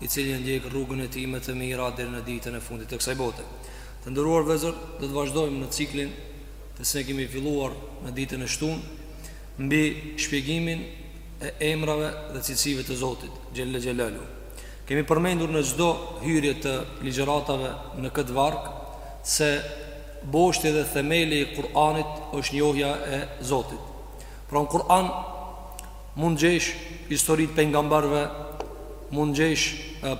i cili e ndjek rrugën e tij me të mira deri në ditën e fundit të kësaj bote. Të nderuar vëllezër, do të vazhdojmë në ciklin të cilin e kemi filluar në ditën e shtunë mbi shpjegimin e emrave dhe cilësive të Zotit, Xhelle Xhelaluhu. Kemi përmendur në çdo hyrje të ligjëratave në këtë varg se boshti dhe themeli i Kur'anit është njohja e Zotit. Pra në Kur'an Mund gjesh histori të pejgamberëve, mund gjesh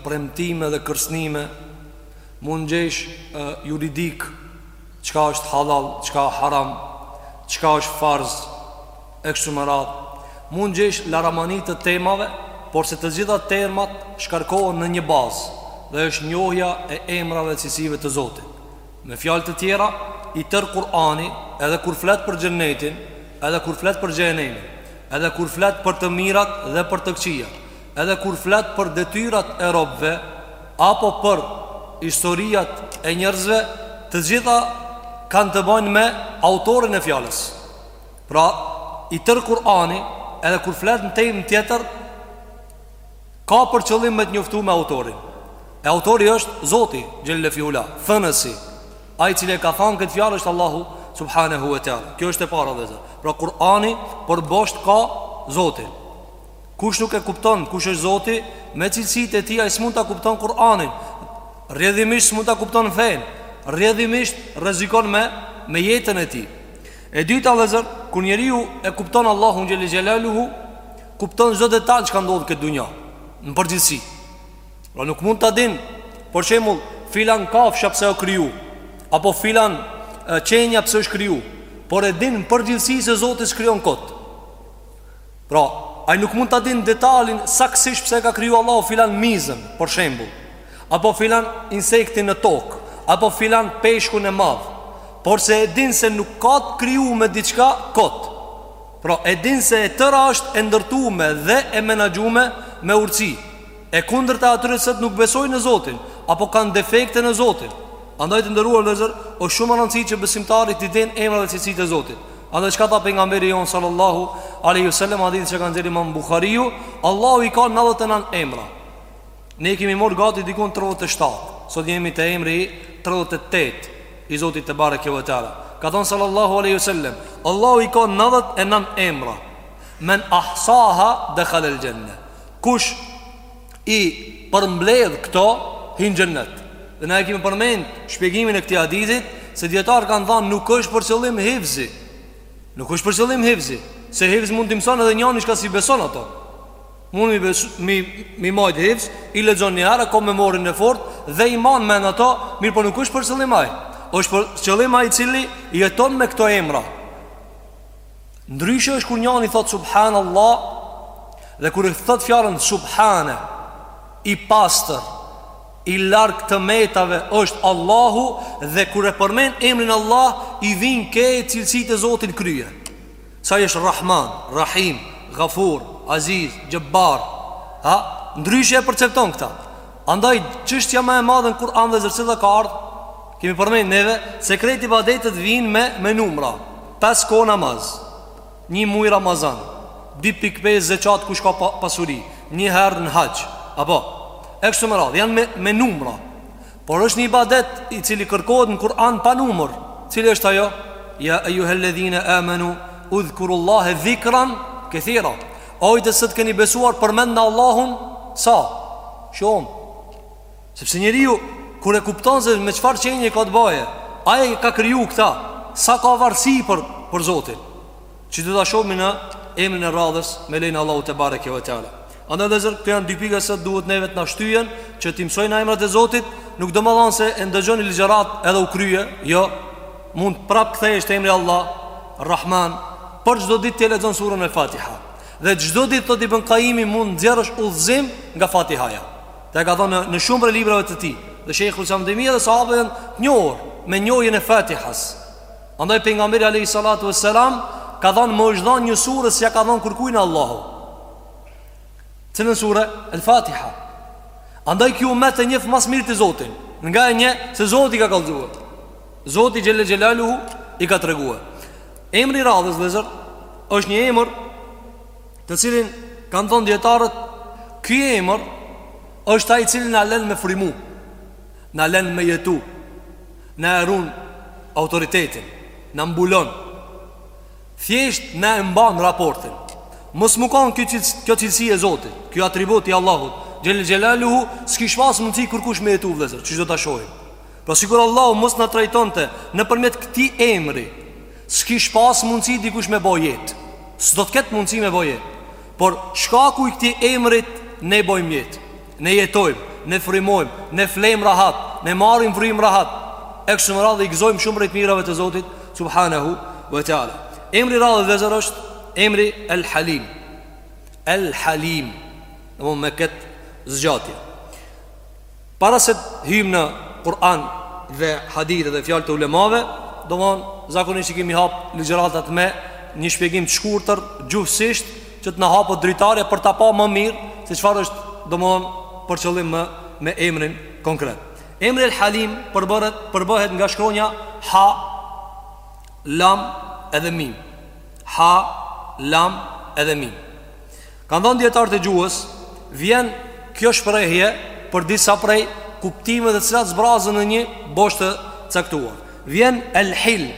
premtime dhe kërcënime, mund gjesh juridik çka është hallall, çka haram, çka është farz e kështu me radhë. Mund gjesh laramani të temave, por se të gjitha temat shkarkohen në një bazë dhe është njohja e emrave e cilësive të Zotit. Me fjalë të tjera, i tërë Kur'ani, edhe kur flet për xhennetin, edhe kur flet për xhehenemin, edhe kur flet për të mirat dhe për të këqijat, edhe kur flet për detyrat e robëve apo për historiat e njerëzve, të gjitha kanë të bëjnë me autorin e fjalës. Pra, i tërë Kur'ani, edhe kur flet në temë tjetër, Ka për qëllim me të njoftu me autorin E autori është Zoti Xhelle fi Ulah Thënësi Ai i cili e ka thanë këtë fjalë është Allahu Subhanehu ve Teala Kjo është e para vëllezër Pra Kurani për bosht ka Zotin Kush nuk e kupton Kush është Zoti Me cilësitë e tij ai s'mund ta kupton Kuranin Rrjedhimisht s'mund ta kupton fenë Rrjedhimisht rrezikon me Me jetën e tij E dyta vëllezër Kur njeriu e kupton Allahun Xhelle Xhelaluhu kupton çdo detaj që ka ndodh në këtë dunja në përgjithësi. Pra nuk mund ta din, për shembull, filan kafsha pse u kriju, apo filan qenia pse është kriju, por e din në përgjithësi se Zoti s'krijon kot. Pra, ai nuk mund ta din detalin saktësisht pse e ka kriju Allahu filan mizën, për shembull, apo filan insektin në tokë, apo filan peshkun e madh. Por se e din se nuk ka kriju diçka kot. Pra e din se e tëra është e ndërtume dhe e menaxhume me urtësi E kundër te atyre që nuk besojnë në Zotin Apo kanë defekte në Zotin Andaj të nderuar vëllezër Osht shumë me rëndësi që besimtari t'i din emrat dhe cilësitë e Zotit Andaj çka tha pejgamberi jonë sallallahu alejhi ve sellem hadithi që e ka nxjerrë imam Buhariu Allahu i ka 99 emra Ne i kemi marrë gati dikun 37 Sot jemi te emri 38 I Zotit tebareke ve teala Ka thonë sallallahu alejhi ve sellem Allahu i ka 99 emra Men ahsaha dekhalel xhenne Kush i përmbledh këto hin në xhennet Dhe ne e kemi përmend shpjegimin e këtij hadithit Se dijetarët kanë thonë nuk është për qëllim hifzi Nuk është për qëllim hifzi Se hifzi mund t'i mëson edhe njani çka s'i beson ato Mund mi besu, mi, mi majtë hifz, i lexon një herë, ka memorien e fort, dhe i man men ato, mirë po nuk është për qëllim ai. është për qëllim ai i cili jeton me këto emra. Ndryshe është kur njani thotë Subhan Allah, dhe kur i thotë fjalën Subhane, i pastër, i larg të metave është Allahu, dhe kur e përmen emrin Allah, i vijnë ke cilësit e Zotit n'krye. S'ai është Rahman, Rahim, Gafur, Aziz, Xhebar, a, ndryshe e percepton këta Andaj, çështja ma e madhe n'Kur'an vllezër si ka ardhë Kemi përmen neve, se krejt ibadetet vijnë me, me numra 5 kohë namaz, një muj Ramazan 2.5 zekat kush ka pasuri, një herë në haxh Apo, e kështu me radhë, janë me, me numra Por është një ibadet i cili kërkohet në Kur'an pa numër. Cili është ajo? Ja ejjuhel-ledhine amenu, udhkurullahe dhikran kethira. Ojtë së të keni besuar përmend në Allahun, sa? Shumë. Sepse njeriu, kur e kupton se me çfarë qenie ka të bajë, ai ka kriju këta, sa ka varsi për, për Zotin. Që do ta shohim në emrin e radhës me lejnë Allahut tebareke ve teala Andaj vllezër, këto janë dy pika se duhet neve të na shtyjnë Që t'i mësojmë emrat e Zotit Nuk domethanë se e ndëgjoni ligjëratën edhe u krye Jo, mund prap kthehesh, është emri Allah Rahman Për çdo dit të lexon suren El Fatiha Dhe çdo dit thot Ibn Kajimi mund nxjerrsh udhëzim nga fatihaja Dhe e ka thonë në shumë prej librave të tij Dhe shejhu sa më dhe sahabën një orë Me njohjen e fatihas Andaj pejgamberi alejhi salatu ve selam ka thënë më është dhanë një sure s'ja ka dhënë kërkujt Allahu. Cilën sure? El Fatiha. Andaj kjo umet e njef ma s'mirti Zotin Ngaqë e njeh se Zoti i ka kallëzue Zoti Xhele Xhelaluhu i ka tregue Emri i radhës vllezër është një emër Të cilin kanë thonë dijetarët Ky emër është ai i cili na len me frymu Na len me jetu Na e run autoritetin Na mbulon Thjesht na e mban raportin Mos me kanë kjo, cilës, kjo cilësi e Zotit Kjo atribut i Allahut Xhele xhelaluhu S'kish pas mundësi kërkush me jetu vllezër Qysh do ta shohim Pra sikur Allahu mos na trajtonte Nëpërmjet këtij emri S'kish pas mundësi dikush me bo jet S'do të ketë mundësi me bo jet Por shkaku i këtij emrit Ne bojmë jetë Ne jetojmë, ne frymojmë, ne flejmë rahat, ne marrim frymë rahat E kështu me radhë i gëzojmë shumë prej të mirave të Zotit Subhanehu ve teala Emri i radhës vllezër është emri El Halim El Halim Domon me këtë zgjatje Para se të hymë në Kur'an dhe hadith dhe fjalët e ulemave Domon zakonisht i kemi hapë ligjëratat me një shpjegim të shkurtër gjuhësisht që të na hapë dritarja për ta pa më mirë se çfarë është domethon për qëllim më me emrin konkret. Emri El Halim përbëhet përbëhet nga shkronja ha lam edhe mim. Ha lam edhe mim. Kanë thënë dijetarët e gjuhës, vjen kjo shprehje për disa prej kuptimeve të cilat zbrazen në një bosh të caktuar. Vjen El Hilm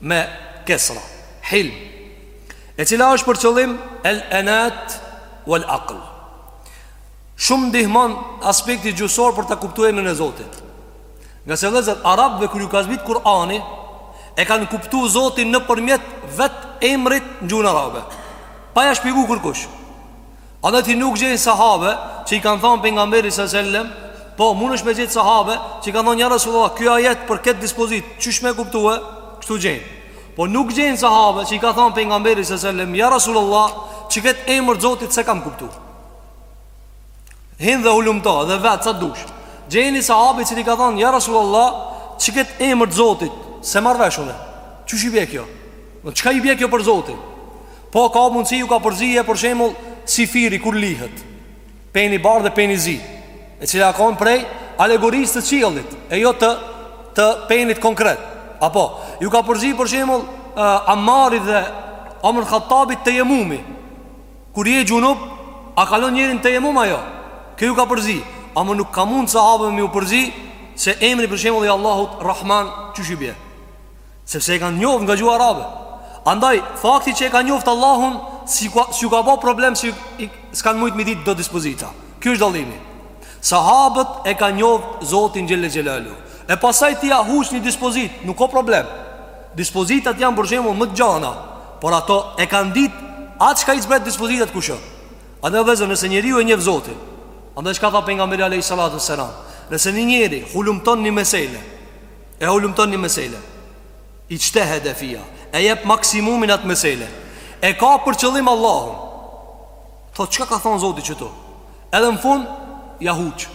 me kesra. Hilm E cila është për qëllim El Enat Wal Aql Shumë ndihmon aspekti gjuhësor për ta kuptu emrin e Zotit Ngase vëllezër arabëve kur ju ka zbrit Kurani E kanë kuptu Zotin nëpërmjet vet emrit në gjuhën arabe Pa ja shpjegu kurkush Andaj ti nuk gjen sahabe Që i kanë thonë Pejgamberit së sellem Po, mundësh me gjet sahabe Që i kanë thonë ja Rasulullah Kjo ajet për këtë dispozit Qysh me e kuptue, kështu gjen Po nuk gjen sahabe Që i ka thonë Pejgamberit së sellem Ja Rasulullah Qëkët emër t'Zotit s'e kam kuptu Hin dhe hulumto Dhe vetë sa dush Gjej ni sahabi që i ka thonë Ja Rasulullah Qëkët emër t'Zotit S'e marr vesh unë Qysh i bje kjo Çka i bje kjo për Zotin Po ka mundësi ju ka përzie për shembull syfyri kur lihet. Peni i bardhë dhe peni i zi, e cila ka qenë prej alegorisë të qiellit, e jo të të penit konkret. Apo ju ka përzie për shembull uh, Amarit dhe Omer Hatabit tejemumi. Kur je xhunub, a kalon njeri n'tejemum a jo? Kjo ju ka përzi. Ama nuk ka mund sahabëve me ju përzi se emri për shembull i Allahut Rahman qysh i bie. Sepse e kanë njoft nga gjuha arabe Andaj, fakti që e kanë njoft Allahun S'ju ka bo problem si s'kanë mujtë me i ditë do dispozita Kjo është dallimi Sahabët e kanë njoft Zotin xhele xhelaluhu E pastaj t'ia huq një dispozit Nuk ka problem Dispozitat janë për shembull më të gjana Por ato e kanë ditë Atë çka i zbret dispozitat kush â Andaj vëllezër nëse njeriu e njef Zotin Andaj çka tha Pejgamberi alejhi salatu ue selam Nëse një njeri hulumton një mesele E hulumton një mesele Ixhtehede fiha E jep maksimumin atë mesele E ka për qëllim Allahun Thot çka ka thonë zoti qëtu Edhe në fund Ja huq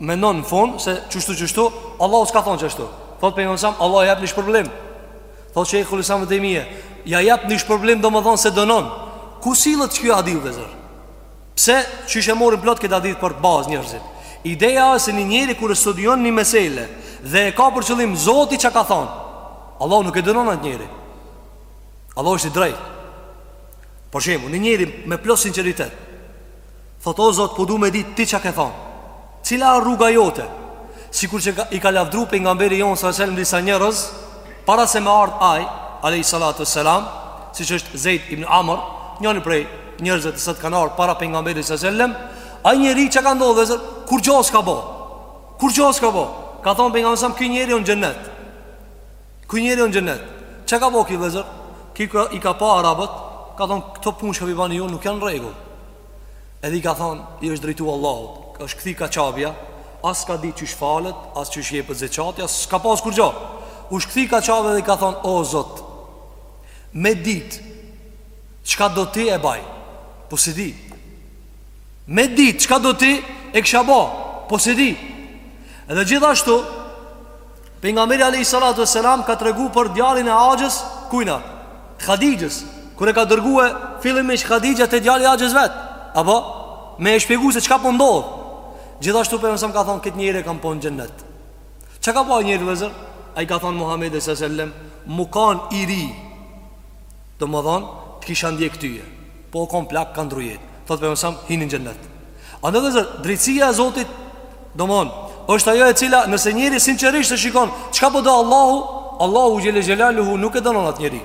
Menon në fund Se qështu qështu Allahu s'ka thonë qështu Thot Pejgamberi alejhi selam Allahu ja jep një shpërblim Thot Shejhul Islam Ibn Tejmije Ja jep një shpërblim domethonë s'e dënon Ku sillet qeky hadith vëllezër Pse qysh e morën plot këtë hadith për bazë njerëzit Ideja asht se një njeri kur e studion një mesele Dhe e ka për qëllim zoti çka ka thonë Allah nuk e dënon atë njeri Allah është i drejt Për shembull, një njeri me plot sinqeritet Thotë o zot, po du me dit ti çka ke thonë Cila është rruga jote? Sikur që i ka lavdëru pejgamberi jonë sa selem disa njerëz Para se me ardhë ai, alejhi salatu selam Siç është Zejt ibn Amr Njani prej njerëzve të cilët kanë ardhë para pejgamberit sa selem Ai njeri çka ka ndodhë vllezër Kurgjo s'ka bo Kurgjo s'ka bo Ka thonë pejgamberi ky njeri o n'xhennet Ky njeri o n'xhennet Çka ka bo ky vllezër Ky i ka pa arabët Ka thonë këto punë çka po i bani ju nuk janë n'rregull Edhe i ka thonë, i është drejtu Allahut është kthy ka Qabja As ka dit qysh falet, as qysh jepet zeqati As ka pas kurgjo Është kthy ka Qabja dhe i ka thonë, o zot Me dit Çka do ti e baj Po s'e di Me dit, çka do ti e kisha ba Po s'e di Edhe gjithashtu Pejgamberi alejhi salatu ves selam ka tregu për djalin e axhës kujna Hadixhës kur e ka dërgu fillimisht Hadixha te djali i axhës vet apo me e shpjegu se çka po ndodh gjithashtu pejgamberi sa ka thon kët njeri e kam pa në xhennet çka ka bo ai njeri vllezër ai ka thon Muhamedi sallallahu alejhi ve sellem m'u kan i ri Domethënë, të kisha ndjek tyje. Po u kon plak ka ndrru jetë. Thotë pejgamberi sa hini në xhennet. Andaj vllezër, drejtësia e Zotit, domthon, është ajo e cila nëse njeri sinqerisht e shikon, çka po do Allahu, Allahu xhele xhelaluhu nuk e dënon atë njeri.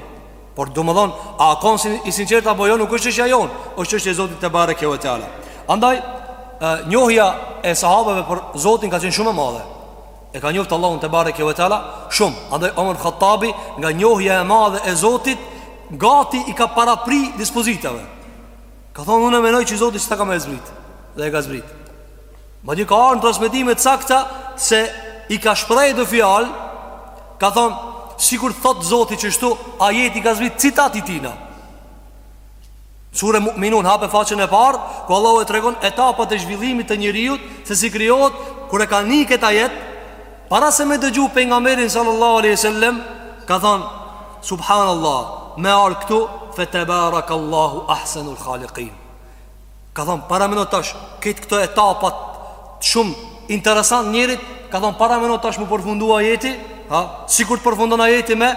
Por domthon, a u kon i sinqert apo jo, nuk është çështja jon, është çështja e Zotit tebareke ve teala. Andaj njohja e sahabeve për Zotin ka qenë shumë e madhe. E ka njoftë Allahun tebareke ve teala Shumë Andaj Omer Khattabi Nga njohja e madhe e Zotit Gati i ka parapri dispozitave Ka thonë unë e menoj që Zoti këta ka me e zbrit Dhe e ka zbrit Madje ka ardh në transmetime t'sakta Se i ka shpreh dhe fjalë Ka thonë Sikur thotë Zoti qështu Ajeti ka zbrit citati i tina Sure Mu'minun hape faqen e parë, ku Allahu e tregon etapat e zhvillimit të njeriut, se si krijohet kur e ka ni kët ajet, para se me dëgju pejgamberin sallallahu alaihi wasallam, ka thon subhanallah, me ardh këtu fe tabarakallahu ahsanul khaliqin. Ka thon parameno tash këtë këto etapat shumë interesant njerit, ka thon parameno tash m'u përfundu ajeti, ha, sikur të përfundon ajeti me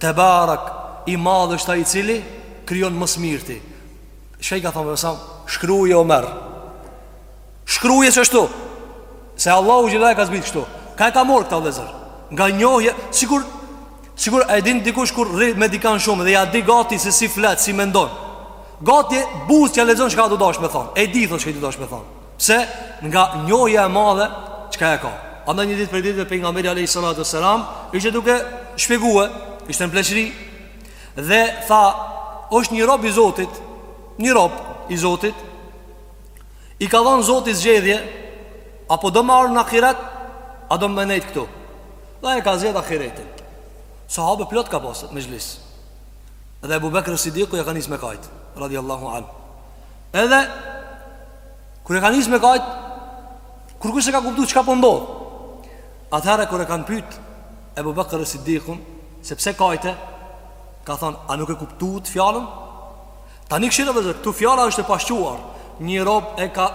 Tebarek i madh është ai i cili krijon më së mirti. Çka i ka thon sa shkruje Omer. Shkruje qështu. Se Allahu xhele e ka zbrit kështu. Ka e ka marr këta vllezër. Nga njohje, sikur sikur e din dikush kur rri me dikan shumë dhe ja di gati se si flet, si mendon. Gati buzët ja lexon çka o tu dash me thon. E di thon çka o tu dash me thon. Pse nga njohja e madhe çka e ka. Andaj një ditë prej ditëve pejgamberi alayhi salatu selam ishte duke shpjegue, ishte në pleqëri dhe tha, është një rob i Zotit, një rob i Zotit i ka dhënë Zoti zgjedhje a po do me ardh në ahiret, a do me nejt këtu. Dhe e ka zgjedh ahiretin. Sahabe plot ka pas në mexhlis. Dhe Abu Bakr Siddiku ja ka nis me kajt, radiallahu anhu. Edhe kur e ka nisë me kajt, kurkush s'e ka kuptu çka po ndodh. Atëherë kur e kanë pyet Ebu Bekr es-Sidikun se pse kajte, ka thonë, a nuk e kuptuat fjalën? Tani kshyre vëllezër, ktu fjala është e pashquar Një rob e ka,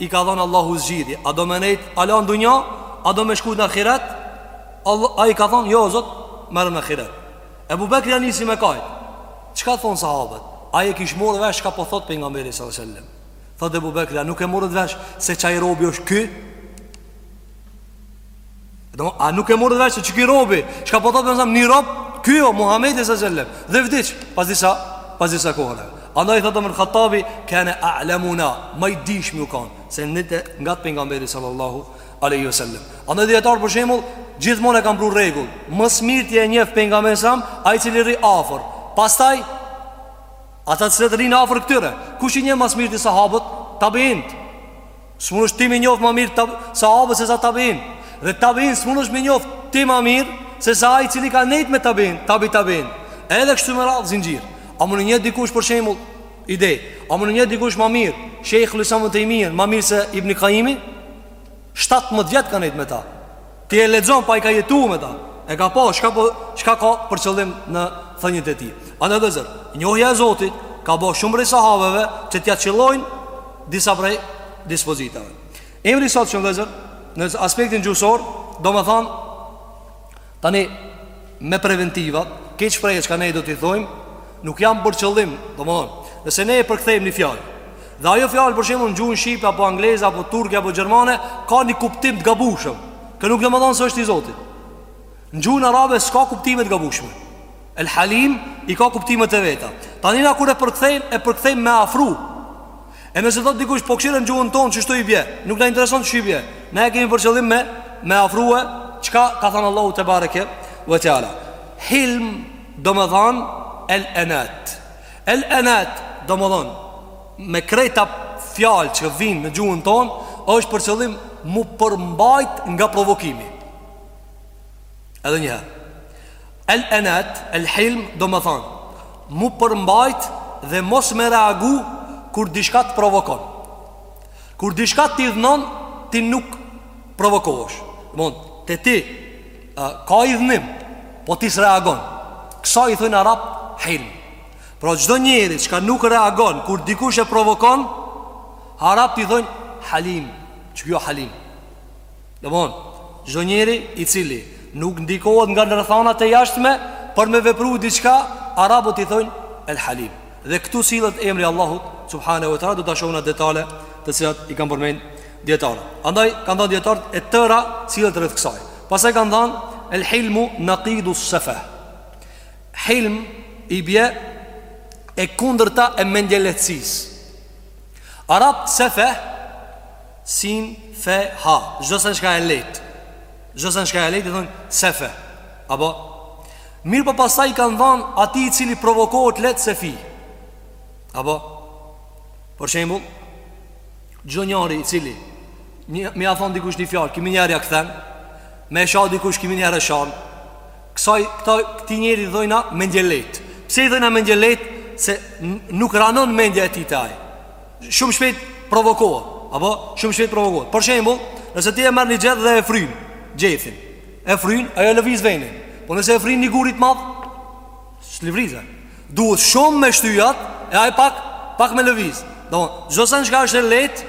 i ka dhënë Allahu zgjidhje A do me nejtë, hala n'dunja, a do me shku në ahiret Ai ka thonë, jo Zot, merrëm në ahiret Ebu Bekri ja nisi me kajtë Çka thonë sahabët? Ai e kish morë vesh çka po thot pejgamberi alejhi selam? Thot Ebu Bekri, a nuk e morët vesh se qaj robi është ky? A nuk e morët vesh se qiky robi? Çka po thot pejgamberi alejhi selam, një rob, ky o Muhammedi alejhi selam? Dhe vdiq, pas disa, pas disa kohëve. Andaj thotë Omer ibn Khattabi, kene a'lemuna, ma i dijshmi u kanë, se nejte ngat pejgamberit sallallahu Alejhi ve selem Andaj dijetarët për shembull Gjithmonë e kanë pru rregull Më së mirti e njef pejgamberin alejhi selam Ai i cili rri afër Pastaj Ata të cilët rrinë afër këtyre Kush i njef më së mirti sahabët Tabiinët S'mundesh ti me i njoft ma mirë Sahabët se sa tabiinët Dhe tabiinët s'mundesh me i njoft ti ma mirë Se sa ai i cili ka nejtë me tabiinët Tabi tabiinët Edhe kështu me radhë zinxhir A mun e njeh dikush për shembull Ide, a mun e njeh dikush ma mirë Shejhul Islam Ibn Taymiyyah, më mirë se Ibn Qayimi? 17 vjet ka nejt me ta. Ti e lexon po ai ka jetu me ta. E ka pa, çka po çka ka për qëllim në thëniet e tij. Andaj vëllezër, njohja e Zotit ka bë shumë prej sahabeve që t'ia qëllojnë disa prej dispozitave. Emri i sotshëm vëllezër në aspektin gjuhësor, domethënë Tani, me preventiva, kto shprehje çka ne do t'i thojmë, nuk janë për qëllim, domethonë, nëse ne e përkthejmë një fjalë, dhe ajo fjalë për shembull në gjuhën shqipe, apo angleze, apo turke, apo gjermane, ka një kuptim të gabushëm, kjo nuk domethonë se është i Zotit. Në gjuhën arabe s'ka kuptime të gabushme. El Halim i ka kuptimet e veta. Tani na kur e përkthejmë, e përkthejmë me afru. E nëse thotë dikush po kshyre në gjuhën tonë qështu i bje Nuk na intereson qysh i bje Ne e kemi për qëllim me me afrue Çka ka thënë Allahu tebareke ve teala Hilm Domethënë El enat El enat Domethënë Me krejt ato fjalë që vijnë në gjuhën tonë është për qëllim m'u përmbajt nga provokimi Edhe njëherë. El enat, el hilm, domethonë, m'u përmbajt dhe mos me reagu kur diçka të provokon. Kur diçka të idhnon, ti nuk provokohesh. Mon, te ti, a, ka idhnim, po ti s'reagon. Kësaj i thojnë arabt, hilm. Pra çdo njeri çka nuk reagon, kur dikush e provokon, arabt i thojnë halim. Qikjo halim. Domthon, çdo njeri i cili nuk ndikohet nga rrethana të jashtme për me vepru diçka, arabët i thojnë El Halim. Dhe këtu sillet emri Allahut subhanahu wa taala do ta shohim në detale të cilat i kanë përmend dijetarët. Andaj kanë thënë dijetarët e tëra sillet rreth kësaj. Pastaj kanë thënë El Hilmu nakidu sefeh. Hilm i bie e kundërta e mendjelehtësisë. Arab sefeh sin fe ha, çdo sen çka e lehtë. Çdo sen çka e lehtë e thonë sefe. Apo mirë po pastaj kanë thon atij i cili provokohet leht sefih. Apo për shembull çdo njeri i cili me ia thon dikush një fjalë, qimenjëheri ja kthen. Me e sha dikush qimenjëheri e shan. Kësaj, këta, këtij njeri i thojna mendjelehtë. Pse i thojna mendjelehtë? Se nuk ranon mendja e tij te ai. Shumë shpejt provokohet, apo shumë shpejt provokohet. Për shembull, nëse ti e merr një gjeth dhe e fryn, gjethin. E fryn, ajo lëviz venin. Po nëse e fryn një gur të madh, s'lëvizë. Duhet shumë me shty at e ai pak pak me lëviz. Do, çdo sen që është e lehtë,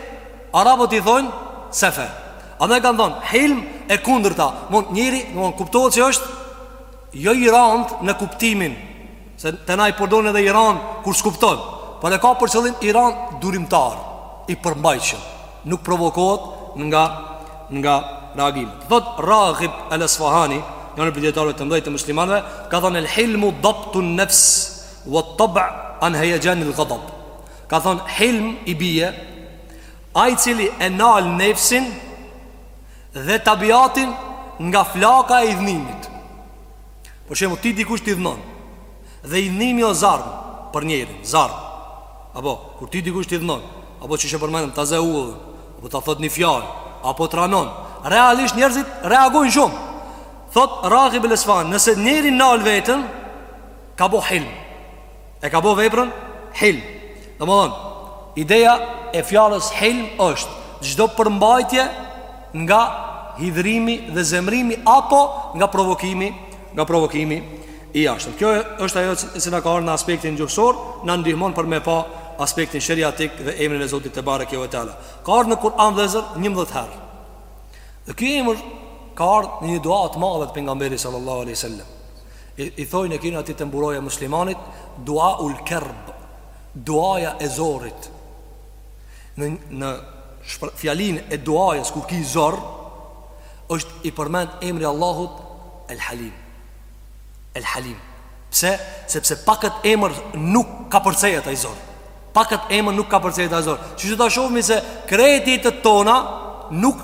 arabët i thojnë sefe. Andaj kanë thonë, hilm e kundërta Mon njeri, mon kuptohet që është Jo i randë në kuptimin Se te na e përdorin edhe i randë Kur s'kupton Por e ka për qëllim i randë durimtar I përmbajtshëm Nuk provokohet nga, nga reagimet Thot Raghib El Esfahani Njoni prej dijetarëve të mëdhenj të muslimanve Ka thonë el hilmu dabtun nefs Vet tab an hejexhanil gadab Ka thonë hilm i bije Ai cili e nal nefsin dhe tabiatin nga flaka e idhnimit. Për shembull, ty dikush t'idhnon dhe idhnimi o zarm për njerin, zarm. Apo kur ty dikush t'idhnon, apo qysh e përmendëm ta zë udhën, apo ta thot një fjalë, apo t'ranon. Realisht njerëzit reagojnë shumë. Thot Raghib el-Esfahan, nëse njeri nal veten ka bo hilm. E ka bo veprën hilm Domethënë Ideja e fjalës hilm është Çdo përmbajtje nga hidhrimi dhe zemrimi Apo nga provokimi Nga provokimi i jashtëm Kjo është ajo që na ka ardhë në aspektin gjuhësor Na ndihmon për me pa aspektin sheriatik Dhe emrin e Zotit tebareke ue teala Ka ardhë në Kur'an vëllezër njëmbëdhjetë herë Dhe ky emër ka ardhë në një dua të madhe të Pejgamberit sallallahu aleyhi sallam I, i thojnë e kina aty te Mburoja e muslimanit Dua ul kerb Duaja e zorit Në, në shpër, fjalinë e duajës kur ki zor është i përmend emri Allahut El Halim El Halim Pse? Sepse pa kët emër nuk kapërcehet ai zor Pa kët emër nuk kapërcehet ai zor Siç do ta shofmi se krejt jetët tona nuk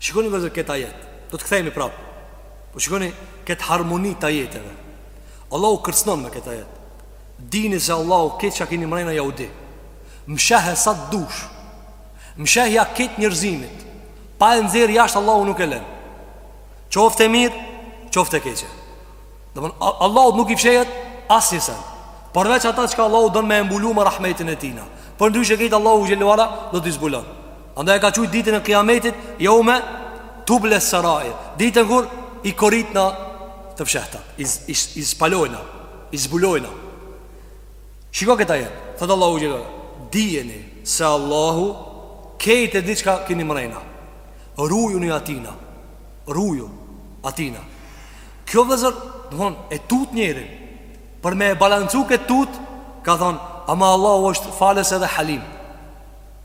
Shikoni vllezër këtë ajet Do të kthehmi prapë Po shikoni këtë harmoni të ajeteve Allahu kërcnon me këtë ajet Dini se Allahu kejt çka kini mrejna jau di Mshehe sa të dush Mshehja kejt njerzimit Pa e nxjerr jashtë Allahu nuk e len Qoftë e mirë Qoftë e keqe Allahut nuk i fshehet Asnjë sen Përveç ata çka Allahu don me e mbulu me rahmetin e tina Përndryshe kejt Allahu xhel-le ue ala Do t'i zbulon Andaj e ka qujtë ditën e kijametit Jeume tubles-serair Ditën kur i koritna të fshehtat I, i, i shpalojna I zbulojna Shiko kët ajet Thotë Allahu xhel-le Dijeni se Allahu Kejt e di çka kini mrejna Rujuni atina Rujuni atina Kjo vllezër Domethon e tut njerin Për me e balancu këtë tut Ka thonë Ama Allahu është falës edhe halim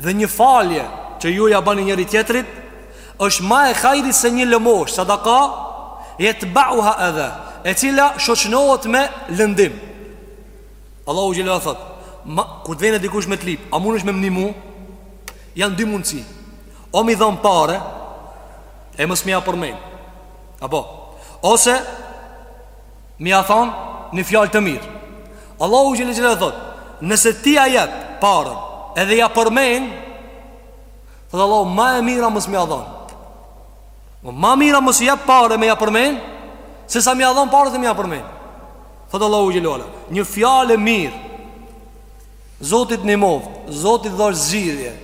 Dhe një falje që ju ja bani njëri tjetrit është ma e hajrit se një lëmosh Sadaka jetbeuha edha E cila shoqnohet me lëndim Allahu xhel-le ue ala thot ma, Kur të vjen dikush me të lip A munësh me më nimu Janë dy mundësi O mi dhan pare E mos me ja përmen Apo Ose Me ja thonë një fjalë të mirë Allahu xhel-le ue ala thot Nëse ti ja jep paren Edhe ja përmen Thot Allahu ma e mira mos me ja dhonë Ma e mira mos jep pare me ja përmen Se sa me ja dhonë paren dhe me ja përmen Thot Allahu xhel-le ue ala Një fjalë e mirë Zoti t'nimoftë Zoti t'dhashtë zgjidhje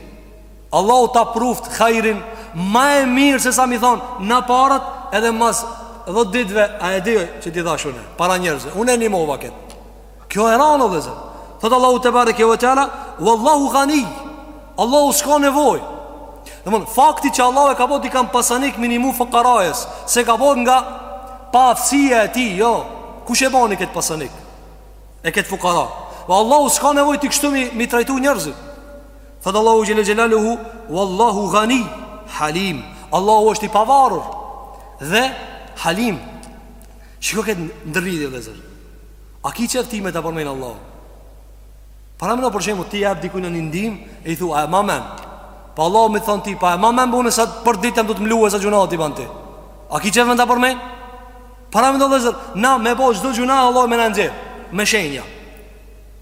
Allahu ta pruft hajrin ma e mirë se sa me i thonë na paret edhe mas dhetë ditve a e di që t'i dhash une para njerëzve une e nimova ketë kjo e ranë o vllezër thotë Allahu tebareke ve teala vallahu ganij Allahu s'ka nevoj domethon fakti që Allahu e ka bo dikan pasanik me i nimu fukarasë s'e ka bo nga paaftësia e tij jo kush e boni këtë pasanik e këtë fukara Allahu s'ka nevoj ti kështu mi, mi trajtu njerëzit Thotë Allahu Xhel-le Xhelaluhu Wallahu Ghani Halim Allahu është i pavarur Dhe Halim Shiko këtë ndërlidhje vllezër A ki qef ti me të përmenë Allahu Parameno për shembull Ti e ban dikujna një ndim E i thu a e ma men Pa Allahu me t'thonë ty Pa e ma men unë sa për ditë m'du të mlu e sa gjynahet i ban ti A ki qef me të përmenë Parameno vllezër Na me bo çdo gjynah Allahu me na nxirë Me shenja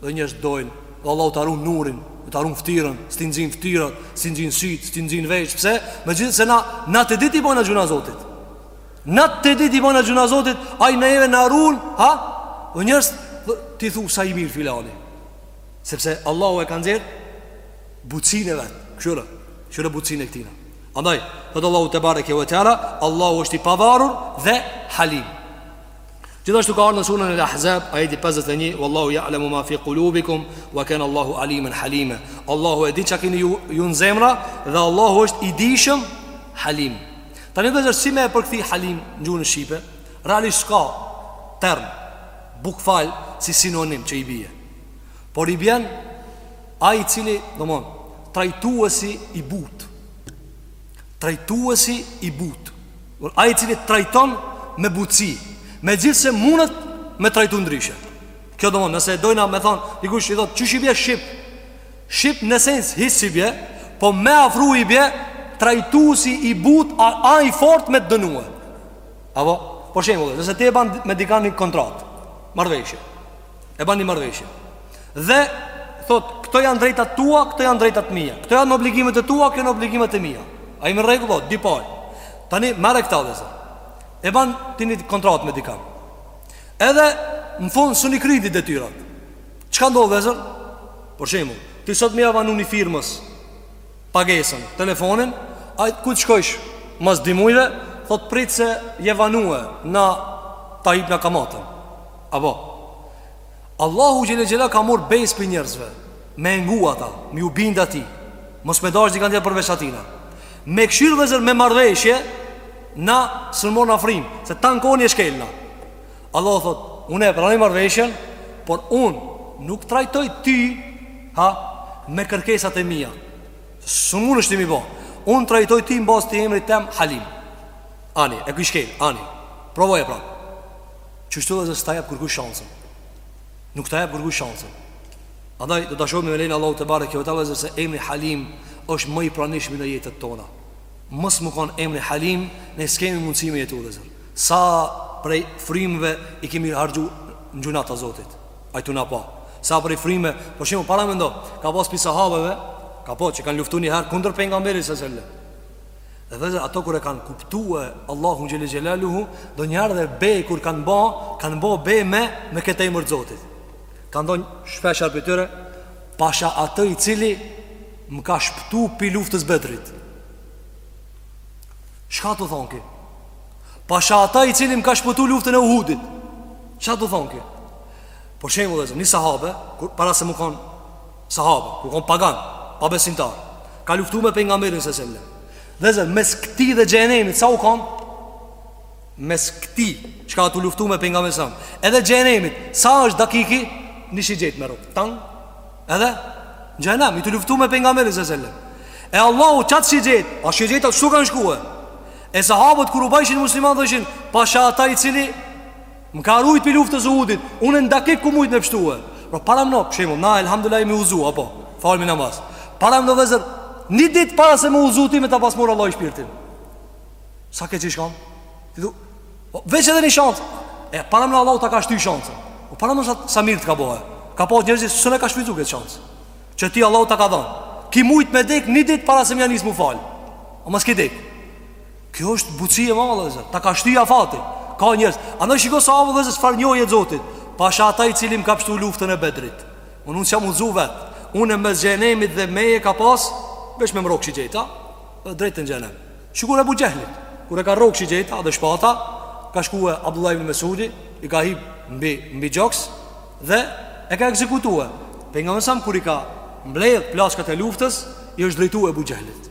Dhe njerëzit t'dojnë dhe Allahu ta run nurin, ta run ftyrën, s't'i nxin ftyrat, s't'i nxin syt, s't'i nxin vesht, pse? Megjithëse na natë e ditë i bojna gjynah Zotit. Natë e ditë i bojna gjynah Zotit, ai neve na run, ha? Dhe njerëzit thu sa i mirë filani. Sepse Allahu e ka nxjer butsinë e vet. Kqyre, kqyre butsinë e këtina. Andaj, thot Allahu tebareke ve teala, Allahu është i pavarur dhe halim. Gjithashtu ka ardh në surën Al-Ahzab, ajeti 51, Wallahu ya'lamu ma fi qulubikum wa kana Allahu aliman halima. Allahu e di çka kini ju, ju në zemra dhe Allahu është i dijshëm Halim. Tani vllezër si me e përkthy Halim në gjuhën shqipe, realisht s'ka term bukval si sinonim që i bie. Por i bjen ai i cili, domthon, trajtuesi i but. Trajtuesi i but. Por ai i cili trajton me butësi, megjithëse mundet me trajtu ndryshe. Kjo domethon, nëse dojna me thonë, dikush i thotë, qysh i bje shqip? Shqip në sens, hiç s'i bje, po me afru i bje, trajtusi i but, a, a i fort me të dënue. Apo, për shembull, nëse ti e ban me dikan ni kontrat, marveshje, E ban ni marrëveshje. Dhe thot, këto janë drejtat tua, këto janë drejtat mia. Këto janë obligimet e tua, këto janë obligimet e mia. Ai më rregullon, di po. Tani merre këta vllezër. E ban ti një kontratë me dikan. Edhe në fund s'un i kry ti detyrat. Çka ndodh vllezër? Për shembull, ti sot me ia vanu një firmës pagesën, telefonin, a kur të shkojsh mas dy mujve, thot prit se je vanue na ta hipna kamatën. Apo Allahu xhel-le xhelaluhu ka marr besë prej njerëzve, me ngu ata, me ju bind atij. Mos me dashë dikan tjetër përveç atina. Me kqyr vllezër me marrëveshje na s'mun afrim, se tan kohën e shkelna. Allahu thot, unë e pranoj marrëveshjen, por unë nuk trajtoj ty ha me kërkesat e mia. Së mund është të m'i bo Unë të trajtoj ty në bazë të emrit tem Halim Ani, e ki shkel, Ani Provoje prap Qështu vllezër s'ta jep kërkush shansën Nuk ta jep kërkush shansën Andaj do ta shohim me lejen e Allahut tebareke ve teala vllezër se emri Halim është më i pranishmi në jetët tona Mos me konë emri Halim Ne s'kemi mundësi me jetu vllezër Sa prej frymëve i kemi harxhu në gjynah të Zotit Aj tu na pa Sa prej frymëve Për shembull paramendo Ka pas prej sahabeve Ka po që kanë luftu një herë kundër Pejgamberit sa selem Dhe vllezër ata kur e kanë kuptue Allahun xhel-le xhelaluhu Ndonjëherë edhe be kur kanë ba Kanë ba be me me këtë emër t'Zotit Kanë thonë shpeshherë prej tyre Pasha atë i cili Më ka shpëtu prej luftës Bedrit Shka tu thonë ky? Pasha ata i cili më ka shpëtu luftën e Uhudit Shka tu thonë ky? Për shembull vllezër, një sahabe kur, Para se me kanë Sahabe, ku konë pagan, pabesimtar Ka luftu me Pejgamberin sa selem Vllezër, mes këtij dhe xhenemit, sa u konë? Mes këtij, që ka tu luftu me Pejgamberin sa selem Edhe xhenemit, sa është dakiki? Ni shigjetë me rrok, tang Edhe, xhenem, i tu luftu me Pejgamberin sa selem E Allahu qatë shigjetë, a shigjetat s'u kanë shkue E sahabët kur u bajshin musliman thojshin Pasha ata i cili Më ka rujt prej luftës Uhudit Unë ni dakik kum mujt me pështue Pra paramendo për shembull Na elhamdulilah jem udhzu Apo Falem namaz Paramendo vllezër Një dit para se m'u udhzu ti me ta pas marr Allahu shpirtin Sa keq i shkam Ti du po, Veq edhe një shansë E paramendo Allahu ta ka shty shansë Po paramendo sa, sa mirë të ka bohe Ka po njerëz Se nuk e ka shfrytzu këtë shansë Që ty Allahu ta ka dhanë Ki mujt me dek një dit para se me ja nis m'u falë Ama s'ki dek Kjo është butësi e madhe vllezër, ta ka shty afatin. Ka njerëz. A do shikoj sa apo vllezër çfarë njohje Zotit? Pasha ata i cili m'ka pështu luftën e Bedrit. Unë nuk jam udhzu vet. Unë mes xhenemit dhe meje ka pas veç me m'rrok shigjeta, drejt në xhenem. Shikoj Ebu Xhehlit, kur e ka rrok shigjeta dhe shpata, ka shkuar Abdullah ibn Mesudi, i ka hip mbi mbi gjoks dhe e ka ekzekutuar. Pejgamberi sa kur i ka mbledh plaçkat e luftës, i është drejtuar Ebu Xhehlit.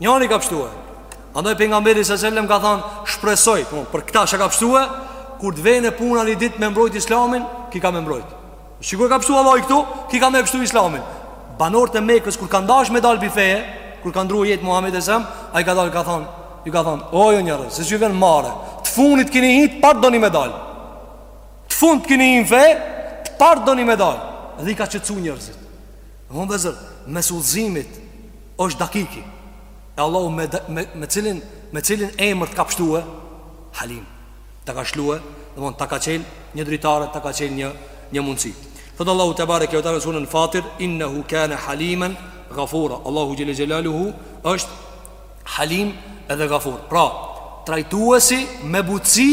Njani ka pështue Andaj Pejgamberi alejhi selam ka than Shpresoj po, Për këta që ka pështue Kur të vjen puna një dit me mbrojt islamin Ki ka me mbrojt Sikur e ka pështue Allahu këtu Ki ka me pështu islamin Banorët e Mekës kur kan dash me dal pi feje Kur ka ndrru jetë Muhammedi alejhi selam Ai ka dal ka than Ju ka than O ju njerëz S'ju vjen marre Të funit kini hi T'part doni me dal Të fund kini hi n'fe Të part doni me dal Dhe i ka qetësu njerëzit Më vllezër, mes udhëzimit është dakiki E Allahu me, me, me cilin, me cilin emër të ka pështue Halim Ta ka shlye Domethan ta ka qel një dritare Ta ka qel një, një mundësi Thotë Allahu tebareke ve teala në suren Fatir Innehu kane halimen gafura Allahu xhele xhelaluhu është halim edhe gafur Pra, trajtuesi me butsi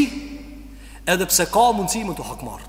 Edhe pse ka mundësi me t'u hakmarr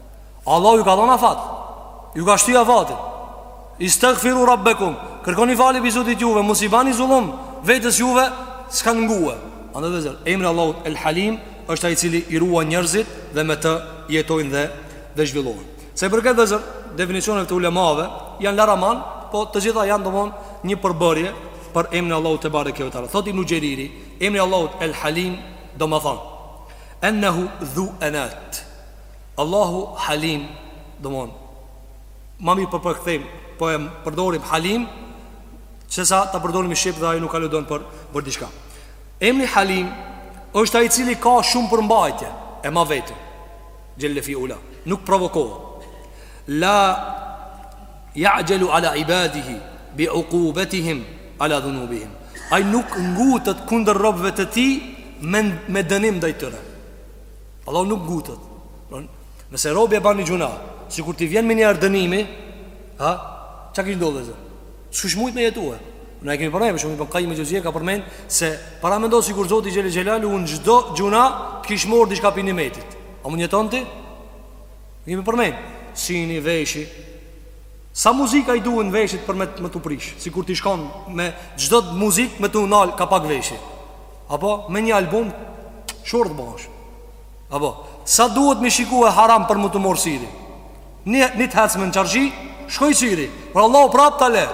Allah ju ka dhon afat Ju ka shty afatin Istagfiru rabbekum Kërkoni falje pi Zotit juve Mos i bani zullum Vetes juve S'kanë ngue Andaj vllezër Emri i Allahut El Halim është ai i cili i ruan njerëzit Dhe me të jetojnë dhe Dhe zhvillohen Sa i përket vllezër Definicionet të ulemave Janë laraman Po të gjitha janë domethan Një përbërje Për emrin e Allahut tebareke ve teala Thot Ibnu Xheriri Emri i Allahut El Halim Domethan Ennehu dhu enat Allahu Halim, domthon, ma mirë pa përkthim, po e përdorim Halim, sesa ta përdorim në shqip dhe ai nuk aludon për për diçka. Emri Halim është ai i cili ka shumë përmbajtje e man veten. Xhelle fi ula, nuk provokohet. La ya'jalu ala ibadihi bi uqubatihim ala dhunubihim. Ai nuk ngutet kundër robëve të tij me me dënim ndaj tyre. Allahu nuk ngutet. Pra, nëse robi e ban një gjunah, sikur t'i vjen menjëherë dënimi, ha? Çka kish ndodh vllezër? S'kish mujt me jetue. Ne e kemi përmendur, për shembull, Ibn Kajim Xhevzije ka përmend se paramendo sikur Zoti xhele xhelaluhu n'çdo gjunah të kish marr diçka pi nimetit. A mund jeton ti? Ne kemi përmend sini veshi. Sa muzika i duhen veshit për me me t'u prish, sikur ti shkon me çdo muzikë me t'u nal ka pak veshi. Apo me një album shurdh bohesh. Apo sa duhet me shikue haram për me t'u morr siri. Një të hecme n'çarshi, shkoi siri. Por Allahu prap ta le.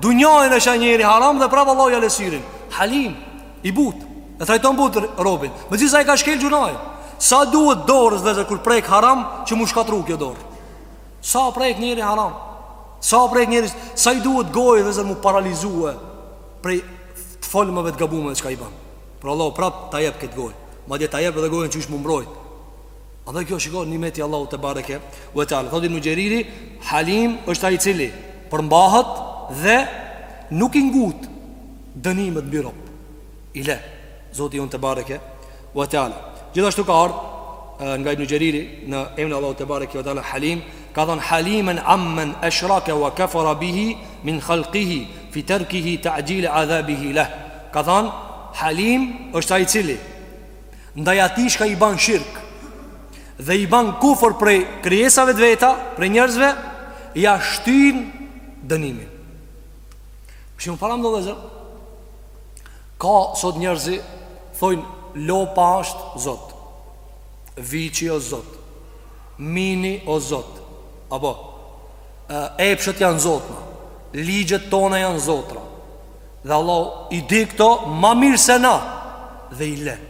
Dunjan e sheh njeri haram dhe prap Allah ja le sirin. Halim i but. E trajton but robin. Megjithëse ai ka shkel gjunahe. Sa duhet dorës vllezër kur prek haram që m'u shkatrru kjo dorë. Sa prek njeri haram. Sa prek njeri, sa i duhet gojës vllezër m'u paralizue. prej të folmëve të gabume çka i bën. Por Allahu prap ta jep këtë gojë. Madje ta jep edhe gojën qysh mu mbrojt. Edhe kjo shiko nimeti i Allahut te bareke ve teala. Thotë Ibn Xheriri, Halim është ai i cili përmbahet dhe nuk i ngut dënimet mbi rob. I le Zoti jon te bareke Wa Teala. Gjithashtu ka ardhur nga Ibn Jeriri në emrin e Allahut te bareke ve teala Halim, ka thënë Haliman amman ashraka wa kafara bihi min khalqihi fi tarkihi ta'jil adhabihi lah. Ka thënë Halim është ai i cili ndaj atij që i bën shirk dhe i bën kufër prej krijesave të veta, prej njerëzve, ja shtyn dënimin. Shumë para më dhëzër Ka sot njerëzi thojn lopa asht zot viçi o zot mini o zot apo epshët jan zotna ligjet tona jan zotra dhe allah i di kto ma mir se na dhe i len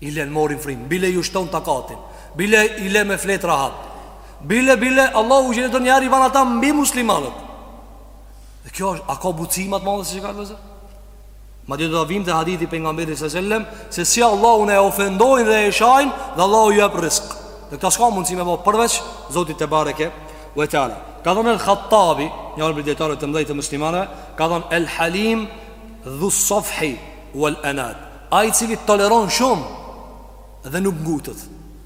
i len morin frim bile ju shton takatin bile i len me flet rahat bile bile allah u gjeneton njer i ban ata mbi muslimanët Dhe kjo është, a ka butsi ma të madhe se çka ka vëzë? Madje do të vim te hadithi i pejgamberit sallallahu alajhi wasallam se si Allahun e ofendojnë dhe e shajnë dhe Allahu ju jep rizk. Dhe këta s'ka mundësi me bë përveç Zotit te bareke ve teala. Ka thënë El Khattabi, një nga dietarët e mëdhej të muslimanëve, ka thënë El Halim dhu safhi wal anat. Ai i cili toleron shumë dhe nuk ngutet.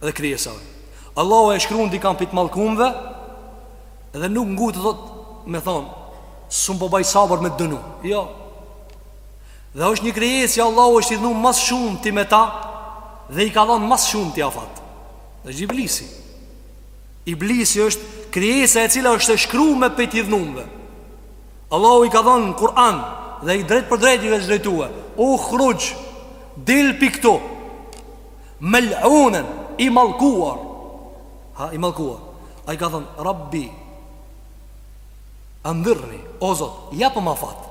dhe krijesave. Allahu e shkruan dikan pi t' mallkumve dhe nuk ngutet do me thon s'mun po baj sabër me dënu. Jo. Dhe është një krijesë që Allahu është i idhnu ma s'shumti me ta dhe i ka dhënë ma s'shumti afat. Është Iblisi. Iblisi është krijesa e cila është e shkruar me pi të dënumve. Allahu i ka thënë n'Kur'an dhe drejtpërdrejt i ka drejtuar. Ukhruj, dil pi ktu. Mel'unen, i mallkuar. Ha, i mallkuar. Ai ka thënë, Rabbi, andhirni, o Zot, jepëm afat.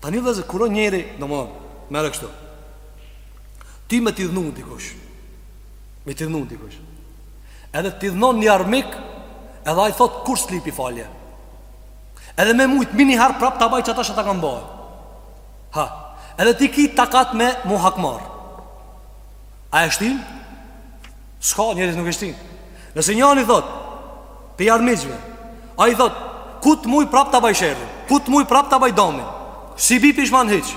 Tani le ze kurrë njeri, domethon, merre kshtu. Ti me t'idhnu dikush. Me t'idhnu dikush. Edhe t'idhnon një armik, edhe ai thot, kurr s'lypi falje. Edhe me mujtë, mi ni herë prap t'a baj qata që ta kam bo. Ha, edhe ti ki takat me u hakmarr A e shtyn? Ska, njeri nuk e shtyn Nëse njani thot Pi armiqve Ai thot Ku të muj prap ta baj sherrin Ku të muj prap ta baj damin S'i bi pishman hiq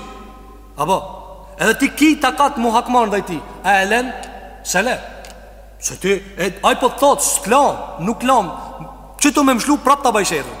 Apo Edhe ti ki takat mu hakmarr ndaj tij A e len S'e le Se ti Ai po thot S'të la Nuk t'la Qy tu me mshlu prap ta baj sherrin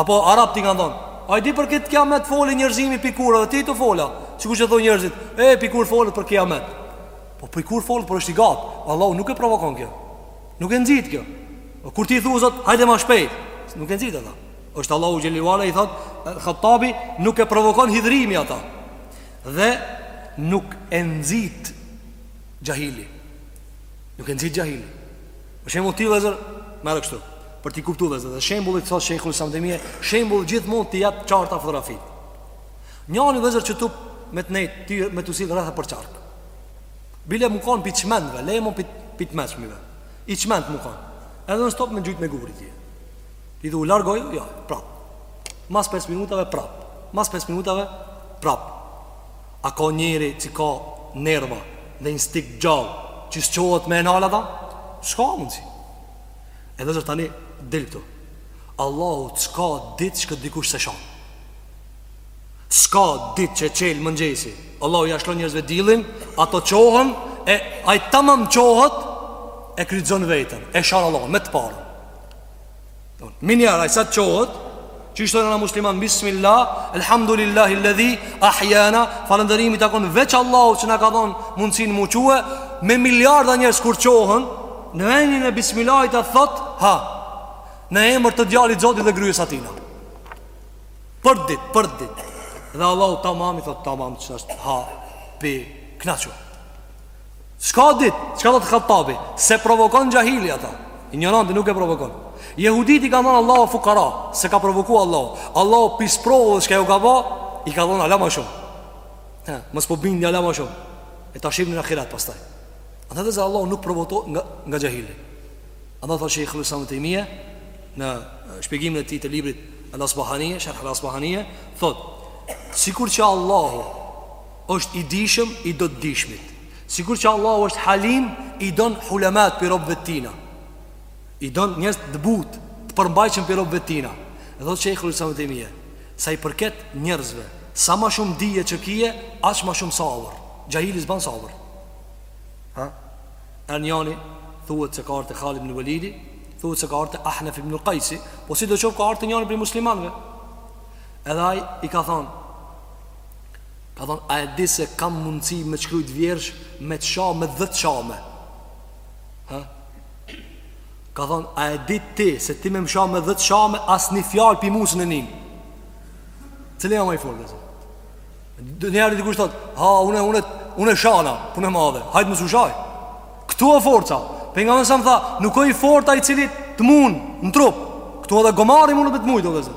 Apo arabt i kanë thonë Hajde për këtë kiamet fol njerzimi pi kur dhe ti të fola Sikur e thonë njerzit E pi kur folet për kiamet Po pi kur folet po është i gatë Allah nuk e provokon kjo Nuk e nxit kjo Kur ti thu zot hajde ma shpejt Nuk e nxit ata është Allahu xhelle ve ala thot Khattabi nuk e provokon hidhërimi ata Dhe nuk e nxit xhahili Nuk e nxit xhahili Për shembull ti vllezër, merre kështu. Për t'i kuptu vllezër, dhe shembulli, thotë Shejhul Islam Tejmije, shembulli gjithmonë t'i jep qarta fotografitë. Njani vllezër që tu me të nejt, ti me t'u sill rreth e përqark. Bile me kon pej t'çmendve, le mo pej t'meçmive. I çmend me kon. Edhe non stop me gjujt me gurë ty. Ti tu u largu, jo, prap. Mas 5 minutave prap. Mas 5 minutave prap. A ka njeri që ka nerva dhe instikt gjallë që s'çohet me e nal ata? S'ka mundësi. Edhe vllezër tani dil këtu. Allahu s'ka ditë që këtë dikush s'e shan. S'ka ditë që e çel mëngjesi. Allahu ja shlon njerëzve dillin, ato çohen, e ai tamam çohet, e kryqëzon veten, e shan Allahun, me të parën. Menjiherë, ai sa të çohet Qysh thojna na musliman Bismillah, elhamdulillahi ledhi Ahjana, falënderimi i takon Veç Allahut që na ka dhonë mundësinë m'u çu Me miliarda njerëz kur çohen Në venin e bismillahit ai thot Ha Në emër të djalit zotit dhe grues tina Për dit, për dit Dhe Allahu tamam i thot tamam Që është ha, pi, knaqu Çka dit, çka thotë Hattabi S'e provokon xhahili ata Injoranti nuk e provokon Jehuditë i kan thënë Allahu fukara S'e ka provoku Allahun Allahu pis provo dhe çka jo ka ba I ka dhënë hala ma shumë Mos po bindet hala ma shumë E ta shqipni në ahiret pastaj Andaj vllezër Allahu nuk provokohet nga, nga xhahili Andaj thotë Shejhul Islam Tejmije Në shpjegimin e tij të librit Alasbahanie, Sherh Alasbahanie Thot, sikur që Allahu është i dishëm i do të dishmit Sikur që Allahu është halim i don hulemat prej robëve tina I don njerëz të butë të përmbajtun prej robëve tina Dhe thotë Shejhul Islam Tejmije Sa i përket njerëzve Sa ma shumë dije që ki Aq ma shumë sabër Xhahili s'ban sabër Ha? Erdh njani thuhet se ka ardh te Halid ibn Velidi Thuhet se ka ardh te Ahnef ibn Kajsi Po sido qoftë ka ardh te njani prej muslimanëve Edhe ai i ka thonë Ka thonë, a e di se kam mundësi me të shkrujt vjersh, me të sha me dhet shamje. Ha? Ka thonë, a e di ti se ti me më sha me dhet shamje, as një fjalë prej mu s'e nin. Cili jam ma i fort, vllezër? Njerëz, dikush thot, ha, une, une, une e shana, punë e madhe, hajt mos u shaj. Këtu e forca, Pejgamberi alejhi selam tha, nuk e i fort ai i cili të mund, në trup. Këtu edhe gomari mun me të mujt, vllezër.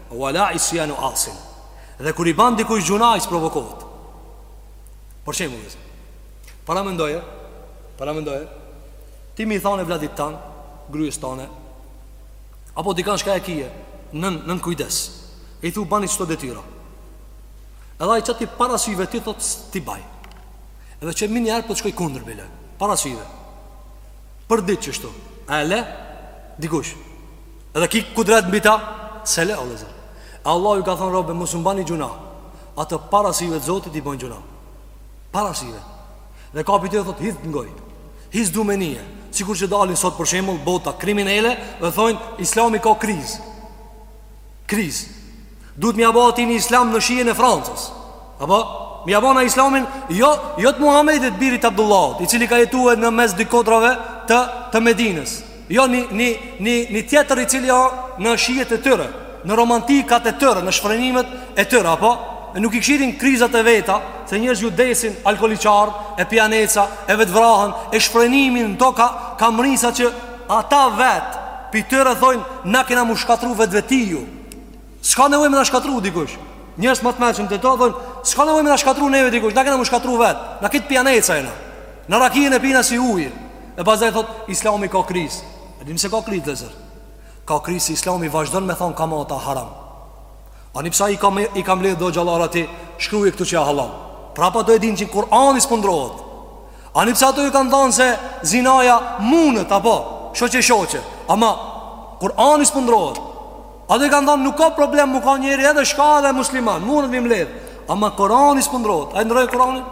Wala isyanu asin. Dhe kur i ban dikush gjunah s'provokohet. Për shembull, paramendoje, paramendoje, ti m'i thanë evladit tan, grues tane. Apo dikan çka e kije, nën nën kujdes. I thu bani qeto detyra. Edhe ai qeti para syve të thot s't'i baj. Edhe qe menjëherë po t'shkoj kundër bile. Para syve. Për ditë qështu. A e le? Dikush. Edhe ki kudret mbi ta Se le o vëllezër Allahu ju ka thanë robve Mos më bani gjuna Ata para syve të Zotit i bajn gjuna Para syve Dhe ka pi tyre thotë hiç s'të ngoj Hiç s'du me nije Sikur që dalin sot për shembull Bota kriminale Dhe thonë islami ka kriz Kriz Duhet m'ja ba atij një islam në shijen e Francës Apo? M'ja ba na islamin Jo, jo të Muhammedit birit Abdullahut I cili ka jetu e në mes dy kodrave të, të Medinës Jo një, një, një, një tjetër i cili a në shijet e tyre Në romantikat e tyre, në shfrenimet e tyre Apo? E nuk i kshyrin krizat e veta Se njerëz ju desin alkoholiçarë E pijaneca, e vetëvrahen E shfrenimi në to ka, ka mrri sa që Ata vetë, pi tyre thojnë Na kena m'u shkatrru vetvetiu S'ka nevojë me na shkatrru dikush Njerëz ma të meçëm te to thojnë S'ka nevojë me na shkatrru neve dikush Na kena m'u shkatrru vet Na krejt pijaneca jena Na rakinë e pina si ujë E pasdaj thot Islami ka kriz E dimë se ka kriz vëllezër Ka kriz se islami vazhdon me thanë kamata haram Ani pse i ka, i ka mledhë do hoxhallarë ti Shkruje këtu që a hallall Prapë ato e dinë që Kur'ani s'po ndrrohet Ani pse ato ju kanë thanë se zinaja munet, apo, shoq e shoqe, ama, Kur'ani s'po ndrrohet, ato ju kanë thanë nuk ka problem m'u kanë njeri edhe shka edhe musliman, munet m'i mledhë, ama, Kur'ani s'po ndrrohet, hajt ndrroje Kur'anin,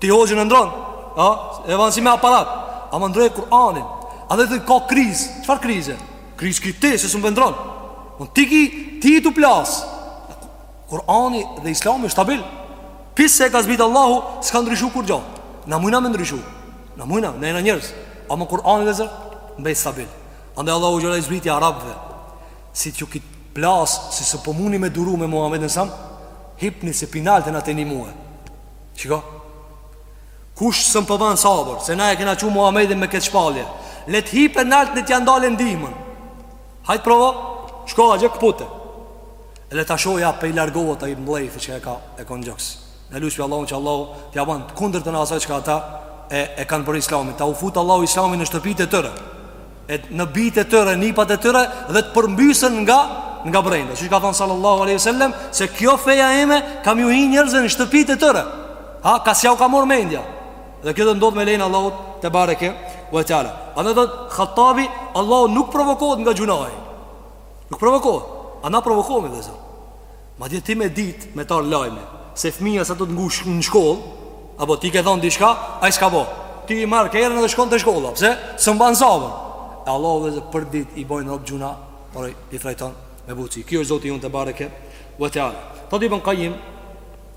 ti hoxhën e ndrron, a, e ban si me aparat, ama ndrroje Kur'anin, edhe thu ka krizë, çfarë krize, krizë ki ti, se s'mun e ndrron, ti ki, ti je tu plasë, Kurani dhe islami është stabil Pi se e ka zbritë Allahu S'ka ndryshu kurgjo Na mujna me ndryshu Na mujna, na jena njerëz Ama Kurani vëllezër Mbet stabil Andaj Allahu gjëra i zbritë i Arabëve Si t'ju kitë plas Si së po muni me duru me Muhammedin sam Hipni se pi nalt na të një muhe Shiko Kush s'po ban sabër Se na e kena çu Muhammedin me këtë shpallje Le t'hipe nalt e t'ja ndal ndihmën Hajt provo Shko e këpute Edhe ta shoh a po i largohet ai mllefi që e ka e ka n'gjoks. Ne lusim Allahun që Allahu t'ia ban t'kundërtën e asaj çka ata e e kanë për Islamin. T'jau fut Allahu Islamin në shtëpitë e tyre. E në bijtë e tyre, nipat e tyre dhe të përmbysën nga nga brenda. Siç ka thënë sallallahu alaihi wasallam se kjo feja ime ka m'ju hi njerëzve në shtëpitë e tyre. Ha, kah s'jau ka marr mendja. Dhe kjo do ndodh me lejen e Allahut tebareke ve teala. Andaj thot Khattabi Allahu nuk provokohet nga gjunahi. Nuk provokohet, a na provokohemi vllezër. Madje ti me dit, me t'ardh lajmi, se fëmija sa të të ngush në shkoll, apo ti ke thonë diçka, ai s'ka bo. Ti e merr kerrin edhe shkon te shkolla, pse? Se s'ban sabër. E Allahu vllezër përditë i bojnë robt gjynah, por i trajton me butsi. Ky është Zoti jonë tebareke ve teala. Thotë Ibn Kajim,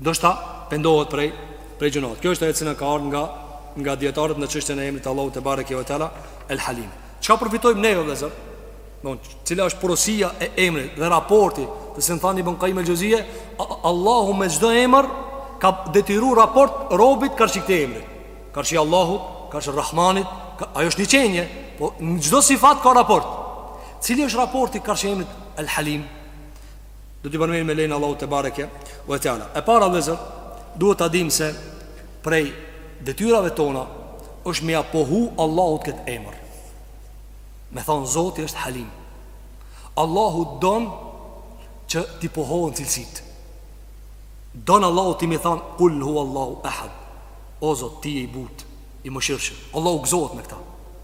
Ndoshta pendohet prej prej gjynahit. Kjo është ajo që ka ardhur nga nga dijetarët në çështjen e emrit të Allahut tebareke ve teala El Halim. Çka përfitojmë ne vëllezër? Don, cila është porosia e emrit dhe raporti, se siç tha Ibn Kajim el-Xhevzij, Allahu me çdo emër ka detyruar raport robit karshi këtij emri. Karshi Allahut, karshi Rahmanit, ka, ajo është një qenie, po në çdo sifat ka raport. Cili është raporti karshi emrit El Halim? Do t'i përmendim me lejen e Allahut tebareke ve teala E para vllezër Duhet ta dimë se Prej detyrave tona është me ja pohu Allahut këtë emër Me thonë Zoti është Halim Allahu don Që t'i pohohen cilësitë Don Allahu ti me thonë Kul hu Allahu ehad O Zot ti je i butë I mëshirshëm Allahu gëzohet me këta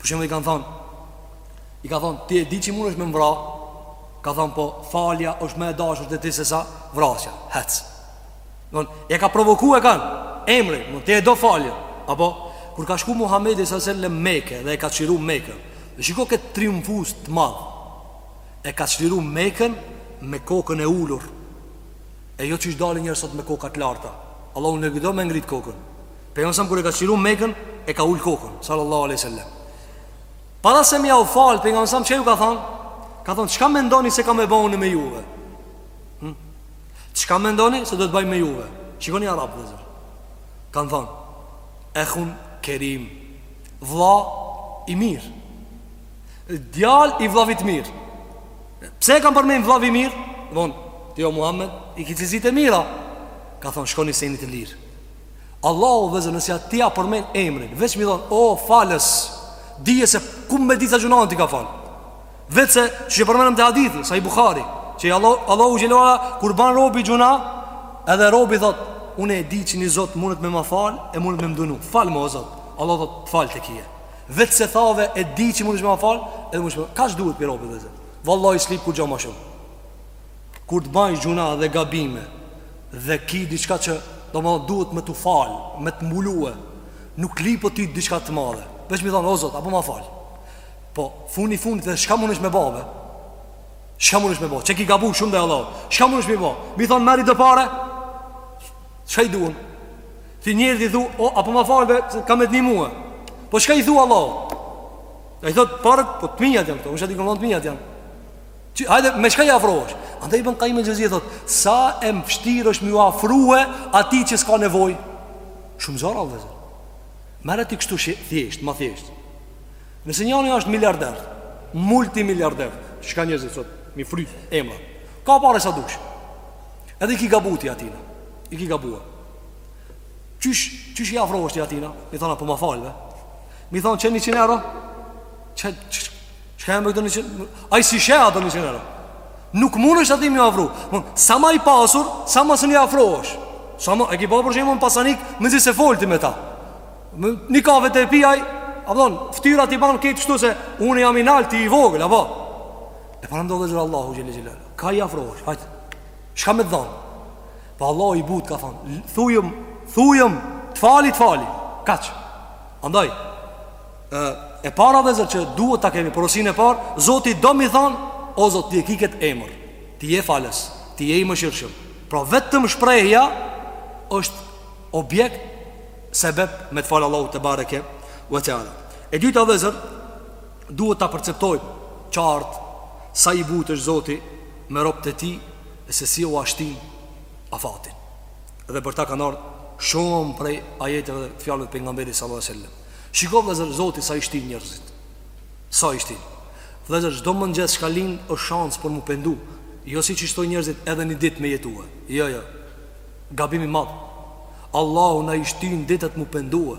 Për shembull i kanë thonë I ka thonë ti e di që mundesh me m'vra Ka thonë po falja është më e dashur te ti sesa vrasja Hec Don, E ka provoku e kanë emrin, mund ti e do faljen Apo Kur ka shku Muhammedi alejhi selam n'Mekë Dhe e ka çliru Mekën Dhe shiko këtë triumfues të madh E ka çliru Mekën Me kokën e ulur E jo qysh dalin njerëz sot me koka t'larta Allahu nuk e do me ngritë kokën Pejgamberi alejhi selam kur e ka çliru Mekën e ka ul kokën sallallahu alejhi ve selem. Para se me jau fal pejgamberi alejhi selam çka ju ka thon, ka thon çka mendoni se kam me bo me juve? Hm? Çka mendoni se do të bëj me juve? Shikoni arabët vllezër. Kan thon Ehun Kerim vlla i mirë. Djal i vllavit mirë. Pse e kanë përmend vllavi mirë? Don, ti o Muhammed, i ke cilësitë e mira. Ka thon shkoni se jeni të lirë. Allahu vllezër nëse ja ti ia përmend emrin Veç me thonë, o falës Dije se kumedit sa gjynahe t'i ka falë Veç se çka përmendëm te hadithi Sahih Buhari Që Allahu, Allahu xhele ve ala Kur ban robi gjynah Edhe robi thot Unë e di që një zot mundet me ma falë E mundet me m'dënu Falëm o zot Allahu thot falë t'i ki Veç se thave e di që mundet me ma falë Edhe mundet me ma falë Kaq duhet për robin vllezër Vallahi s'lyp kurgjo ma shumë Kur të bajsh gjynah dhe gabime Dhe ki diçka që domethënë duhet me të falë Me të mbulue Nuk lyp prej ty diçka të madhe Veç mi thonë o zot, a po ma fal Po, funi funit dhe shka mundesh ti me ba be Shka mundesh ti me ba be Që ki gabu shumë ndaj Allahut Shka mundesh ti me ba be Mi thonë merri do pare Shka i duhen Ti njerit i thu o, A po ma fal dhe ka me të ndihmue Po shka i thu Allahut A i thot paret Po të mijat janë këto Më shati ka me thonë të mijat janë Që, hajde, me shka i afrohesh? Andaj Ibn Kajim el Xhevzije, thot, sa e vështirë është mju afrue atij që s'ka nevoj? Shumë zor, vllezër. Merre ti kështu shë, thjesht, ma thjesht. Nëse njani është miliarder, multimiliarder, çka njerzit sot mi fry emra. Ka pare sa dush. Edhe i ki gabu ti atina. I ki gabu. Qysh, qysh i afrohesh ti atina? Mi thanë, a po ma fal be. Mi thanë, qe një qind euro? Që, që, Çka me këtë një qind? Ai s'e sheh atë një qind Nuk mundesh ti atij mju afru Mon, Sa ma i pasur, sa ma zor mju afru është Sa ma, e ki pa për shembull një pasanik Mezi se fol ti me ta më, Një kafe të e pi aj A po don, ftyra ti ban kështu se Unë jam i nalt, ti i vogël, a po E paramendo vllezër Allahu xhele xhelaluhu Kah i afrohesh ti, hajtë Shka me të dhanë Pa po Allahu i butë ka thonë Thujëm, thujëm, të fali, të fali Kaq Andaj, E para vllezër që duhet ta kemi porosin e parë, Zoti do mi thon, o Zot ti e ke këtë emër. Ti je falës, ti je i mëshirshëm. Pra vetëm shprehja është objekt sebeb me të fal Allahu tebareke ve teala. E dyta vllezër duhet ta perceptojmë qartë sa i butë është Zoti me robët e tij e se si ua shtyn afatin. Dhe për ta kanë ardhur shumë prej ajeteve dhe fjalëve të pejgamberit sallallahu alajhi wasallam. Shiko vllezër zoti sa i shtyn njerzit Sa i shtyn Vllezër çdo mëngjes shka lind është shans për mu pendu Jo siç thojn njerzit edhe një dit me jetue Jo jo Gabim i madh Allahu na i shtyn ditët mu pendue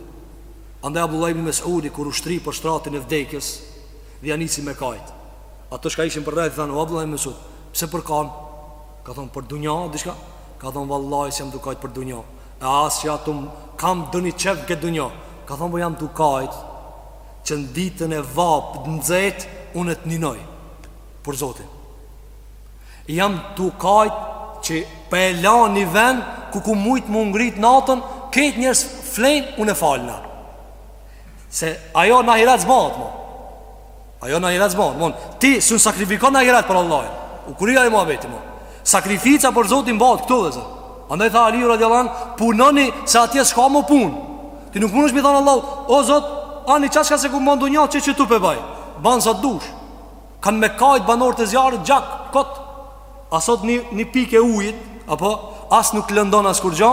Andaj Abdullah ibn Mesudi kur u shtri për shtratin e vdekjes Dhe ia nisi me kajt Ata shka ishin përreth i thanë O Abdullah ibn Mesud Pse po kan Ka thonë për dunja diçka Ka thonë vallahi s'jam tu kajt për dunja E as që aty kam ndonjë qef këtë dunja Ka thonë po jam tu kajt Që në ditën e vapës të nxehtë Unë e ninoj Për zotin Jam tu kajt Që po e la një ven Ku ku mujt mu ngrit natën Krejt njerëz flenë unë e falna Se ajo në ahiret s'bahet mo Ajo në ahiret s'bon mo, Ti s'un sakrifikon në ahiret për Allah U kry ai muhabeti mo Sakrifica për Zotin bëhet këtu vllezër Andaj tha Aliu radijallahu anh Punoni se atje s'ka më pun Ti nuk mundesh me i thonë Allahut O Zot, ani çka s'e kum bo n'dunja qe qetu pe baj Ban sa dush Kanë me kajt banorët e zjarrit gjak Kot A sot një, një pikë ujit Apo As nuk lëndon as kurgjo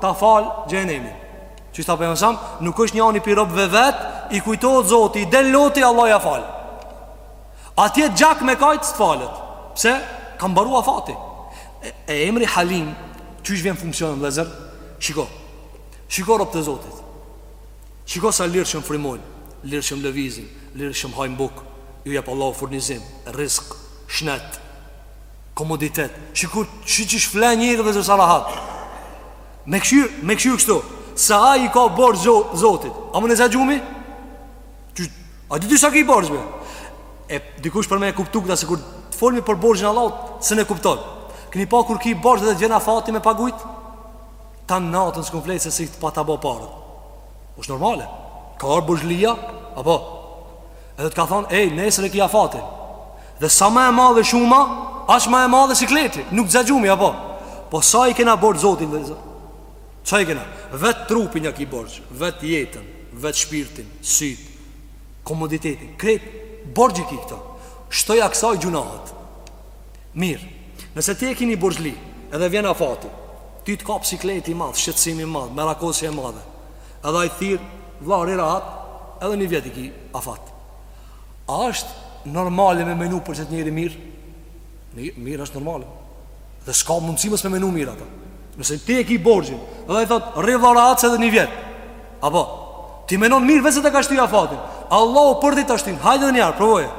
Ta fal xhehenemin Që shta për nësam, nuk është njani pi robëve vetë, i kujtohet Zoti, i del loti, Allahu ja fal. Atje gjak me kajt, s'të falet. Pse? Ka mbaru afati. E, e emri halim, qysh vjen n'funksion vllezër? Shiko, shiko robtë e Zotit. Shiko sa lirshëm frymojnë, lirshëm lëvizin, lirshëm hajnë bukë, ju jep Allahu furnizim, rizk, shnet, komoditet. Shiko, qysh fle njeri vllezër sa rahat. Me kshyr, me kshyr kështu Sa ai i ka borxh Zotit A mun e za gjumi? Qysh, a di ti sa ki borxh bre? E dikush për me e kuptu këta Se kur të folmi për borxhin e Allahut s'un e kupton Keni pa kur ki borxh edhe vjen afati me pagujt Tanë natën s'kom flejt se s'i pata bo paret është normale Ka ardh borxhlia Apo Edhe të ka thonë, ej, nesër e ki afatin Dhe sa ma e madhe shuma, aq ma e madhe sikleti Nuk t'za gjumi, apo Po sa i kena borxh Zotit vllezër Sa i kena Vetë trupin ja ki borxh Vetë jetën, vetë shpirtin, sytë Komoditetin, krejt borxh i ki këto Shtoja kësaj gjynahet Mirë Nëse ti e ki ni borxhli Edhe vjen afati Ti të kap sikleti i madh, shqetsimi i madh, merakosje e madhe Edhe ai thirr, vlla rri rahat, edhe një vjet i ki afat. A është normale me menu për qet njeri mirë? Mirë është normale. Dhe s'ka mundësi mos me menu mirë ato. Nëse ti e ki borxhin, edhe ai thot, rri vlla rahat se edhe një vjet. Apo ti menon mirë vetë se të ka shty afatin. Allahu për ditë ta shtyn, hajde edhe një herë, provoje.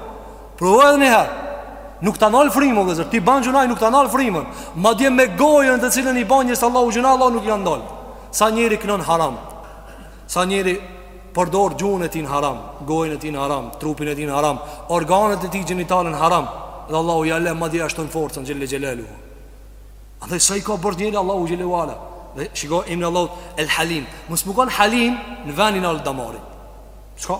Provoje edhe një herë. Nuk ta nal frymën, vëllezër, ti ban gjynah nuk ta nal frymën. Madje me gojën të cilën i ban njerëz Allahut gjynah, Allahu nuk i ka ndal. Sa njeri kënon haram Sa njeri përdor gjuhën e tij në haram Gojën e tij në haram Trupin e tij në haram Organet e tij gjenitale në haram Dhe Allahu ja le madje ia shton forcën xhel-le xhelaluhu Andaj sa i ka borxh njeri Allahut xhel-le ve ala Dhe shiko emri i Allahut El Halim Mos me konë Halim në ven i nal damarët Shko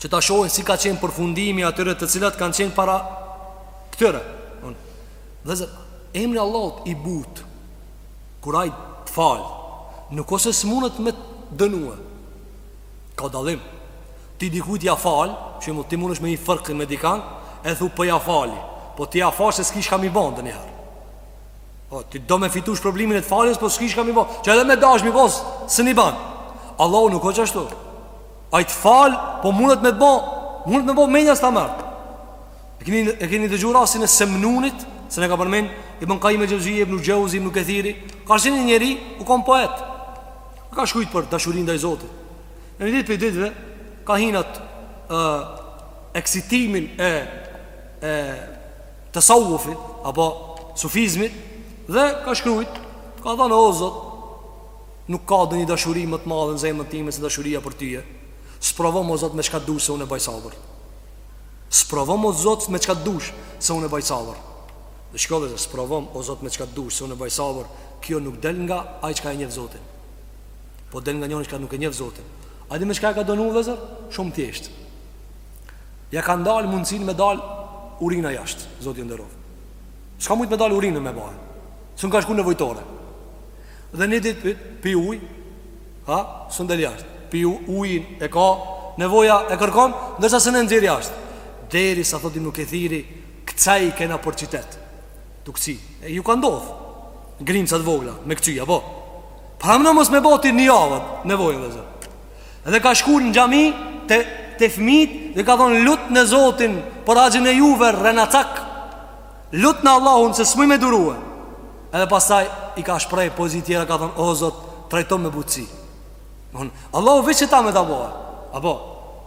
Që ta shohin si ka qenë përfundimi atyre të cilët kanë qenë para këtyre Vllezër, emri i Allahut i Butë Kur ai të fal Nuk o se s'mundet me të dënu Ka dallim Ti dikujt ja fal Që mu ti mundesh me i fërkë me dikan E thu për po ja fali Po ti ja fal se s'ki çka me i ba edhe njëherë Po ti do me fitu shpërblimin e të faljes Po s'ki çka me i ba Që edhe me dasht me i ba s'un i ban Allahu nuk o qashtu Ai të fal, po mundet me të bë, mundet me bë mendja s'ta merr. E keni e keni dëgjuar rastin e Semnunit, se ne ka përmend Ibn Kajim el-Xhevzi, Ibn Xhevzi, Ibn Kethiri, ka qenë një njeri u kon poet. Ka shkruajt për dashurinë ndaj Zotit. Një ditë pi ditëve ka hi n'at ë eksitimin e e tesavufit apo sufizmit dhe ka shkruajt ka thënë o Zot Nuk ka ndonjë dashuri më të madhe në zemrën time se dashuria për tyje. Sprovom o Zot me çka t'dush se unë baj sabër. Sprovom o Zot me çka t'dush se unë baj sabër. Dhe shiko vllezër, sprovom o Zot me çka t'dush se unë baj sabër, kjo nuk del nga ai çka e njeh Zotin. Po del nga njëri që nuk e njeh Zotin. A di me çka e ka dënuar vllezër? Shumë thjesht. Ja ka ndal mundësinë me dal urina jashtë, Zoti ju nderoftë. S'ka mujt me dal urinën me bo. S'un ka shku n'nevojtore. Dhe një ditë pi ujë, ha, s'un del jashtë. Pi ujin e ka, nevoja e kërkon, ndërsa s'un e nxjerr jashtë. Derisa thotë Ibn Kethiri, kcejke nëpër qytet. Tu kcy. A ju ka ndodh. Grimca të vogla, me kcy apo. Paramendo mos me bo ti një javë nevojën vllezër. Dhe ka shkuar në xhami te te fëmijt dhe ka thon lutne Zotin për axhën e juve rrenacak. Lutne Allahun se s'muj me durue Edhe pastaj i ka shpreh poezi tjera ka thonë O Zot, trajtom me butësi Mon, Allahu veç e ta me ta bohe Apo,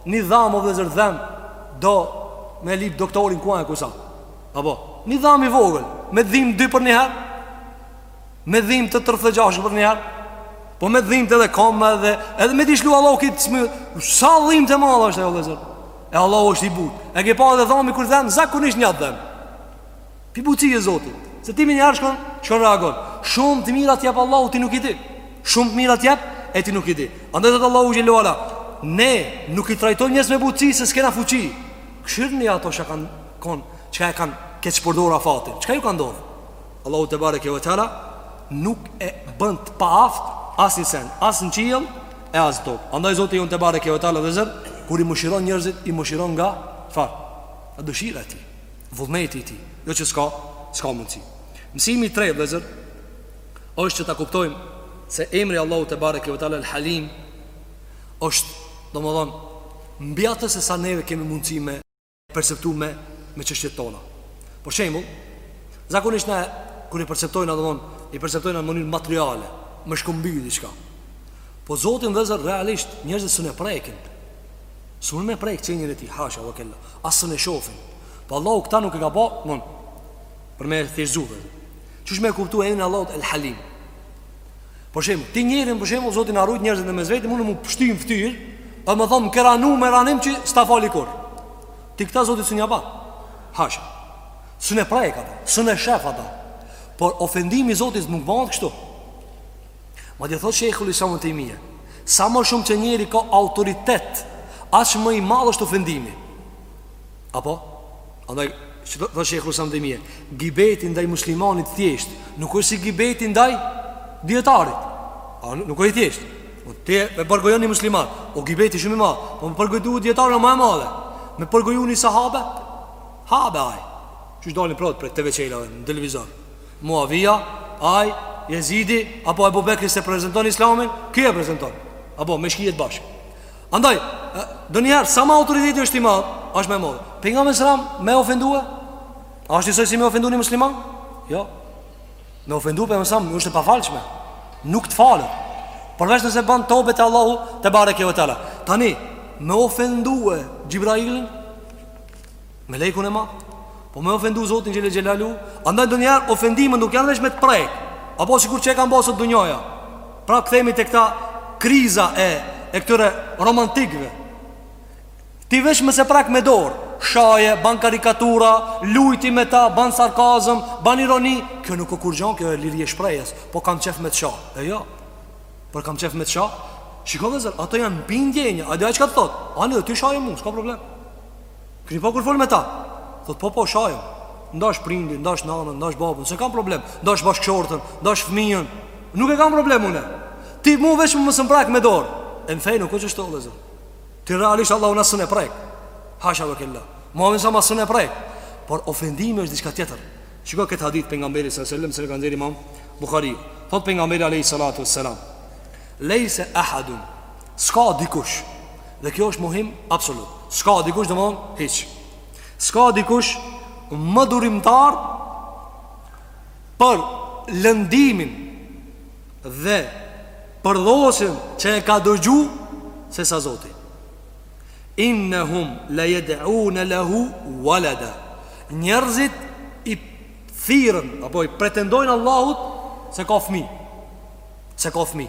një dham o vllezër dhem Do me lip doktorin ku a e ku s'a Apo, një dham i vogël Me dhim dy për një herë Me dhimt të gjashtë për njëherë Po me dhimt edhe koma edhe Edhe me dishlu Allahu kit smë Sa dhimt e madhe është ajo vllezër E Allahu është i butë E ke pa edhe dhami kur dhem Zakonisht nja të dhem Pi butësie Zotit Se ti menjëherë shkon Shkon reagon Shumë të mira t'jep Allahu ti nuk i di Shumë të mira t'jep E ti nuk i di Andaj vllezër Allahu xhelle ve ala Ne nuk i trajtojmë njerëz me butësi Se s'kena fuqi Kshyrni ata çka kanë Konë Çka e kanë keqpërdor fatin Çka ju ka ndodh Allahu tebareke ve teala nuk e bën të paaft asnjë sen, as në qiell e as në tokë. Andaj Zoti jonë tebareke ve teala vllezër kur i mëshiron njerëzit i mëshiron nga far. A dëshira e tij, vullneti i tij, jo që s'ka, s'ka mundsi. Mësimi i tretë vllezër është që ta kuptojmë se emri Allahut tebareke ve teala el Halim është domethonë mbi atë se sa neve kemi mundësi me perceptu me, me çështjet tona Për shembull, zakonisht ne Kur i perceptojmë domethon I perceptojmë në mënyrë materiale Me shku mbi diçka Po Zotin vllezër realisht njerëzit s'un e prekin S'mun e prek qenien e tij Hasha ve kella As s'un e shofin Po Allahu këta nuk e ka ba Për me e thjeshtëzue Qysh me e kuptu emrin Allahut El Halim Për shembull, ti njerin për shembull Zoti na rujtë njerëzit në mes veti, mun me m'pshty n'fytyrë, po me m'thonë q*ra nanën, me garanti që s'ta fali kurrë. Ti këta Zotit s'un ia ba. Hasha. S'un e prek ata, s'un e shef ata. Por ofendimi i Zotit nuk bëhet kështu. Madje thotë Shejhul Islam Ibn Tejmije Sa më shumë që njeri ka autoritet Aq më i madhë është ofendimi Apo, andaj, që thotë Shejhul Islam Ibn Tejmije Gibeti ndaj muslimanit thjesht Nuk është si gibeti ndaj dijetarit A nuk është thjesht O po, ti e përgojon një musliman O gibeti shumë i madh Po me përgoju dijetarin o ma e madhe Me përgoju një sahabe Habe aj Që po dalin prap prej tv-qelave në televizor Muavija, aj, Jezidi Apo Ebu Bekri s'e prezenton islamin Ky e prezenton Apo, me shkijet bashkë Andaj, ndonjëherë, sa ma autoriteti është i madhë, është ma e madhe. Pejgamberin a.s., me ofendue? A është njësoj si me ofendu një musliman? Jo. Me ofendu Pejgamberin a.s., është e pafalshme. Nuk të falet. Përveç nëse banë tobe te Allahu tebareke ve teala. Tani, me ofendue Xhibrailin? Melekun e madh Po me ofendu Zotin xhele xhelaluhu Andaj ndonjëherë ofendimet nuk janë veç me të prek Apo sikur që e ka ba sot dunjaja Pra kthehemi te këta kriza e E këtyre romantikve Ti veç mos e prek me dorë Shaje, ban karikatura Luj ti me ta, ban sarkazëm Ban ironi Kjo nuk o kurgjo, kjo o liri e shprehjes Po kam qejf me të sha E jo Por kam qejf me të sha Shiko vëllezër, ato janë bindje. A di çka të thotë Ani edhe ti shajem mu, s'ka problem Keni pa kur fol me ta? Thotë po po shajëm. Ndash prindin, ndash nanën, ndash babën, s'e kam problem. Ndash bashkëshortën, ndash fëmijën. Nuk e kam problem unë. Ti mu veç mos më prek me dorë. E në fe nuk është ashtu vëllezër. Ti realisht Allahun as s'un e prek. Hasha ve kella. Muhammedin a.s. as s'un e prek. Por ofendimi është diçka tjetër. Shiko këtë hadith Pejgamberit s.a.v.s., se na e ka nxjerr imam Buhariu. Thotë Pejgamberi a.s. Lejse ehadun, s'ka dikush, Dhe kjo është muhim absolut Ska dikush domethënë, hiç Ska dikush më durimtar Për lëndimin Dhe përdhosjen që e ka dëgju Sesa Zoti Innehum le jed'une lehu veleden Njerëzit i thirrin Apo i pretendojnë Allahut Se ka fmi Se ka fmi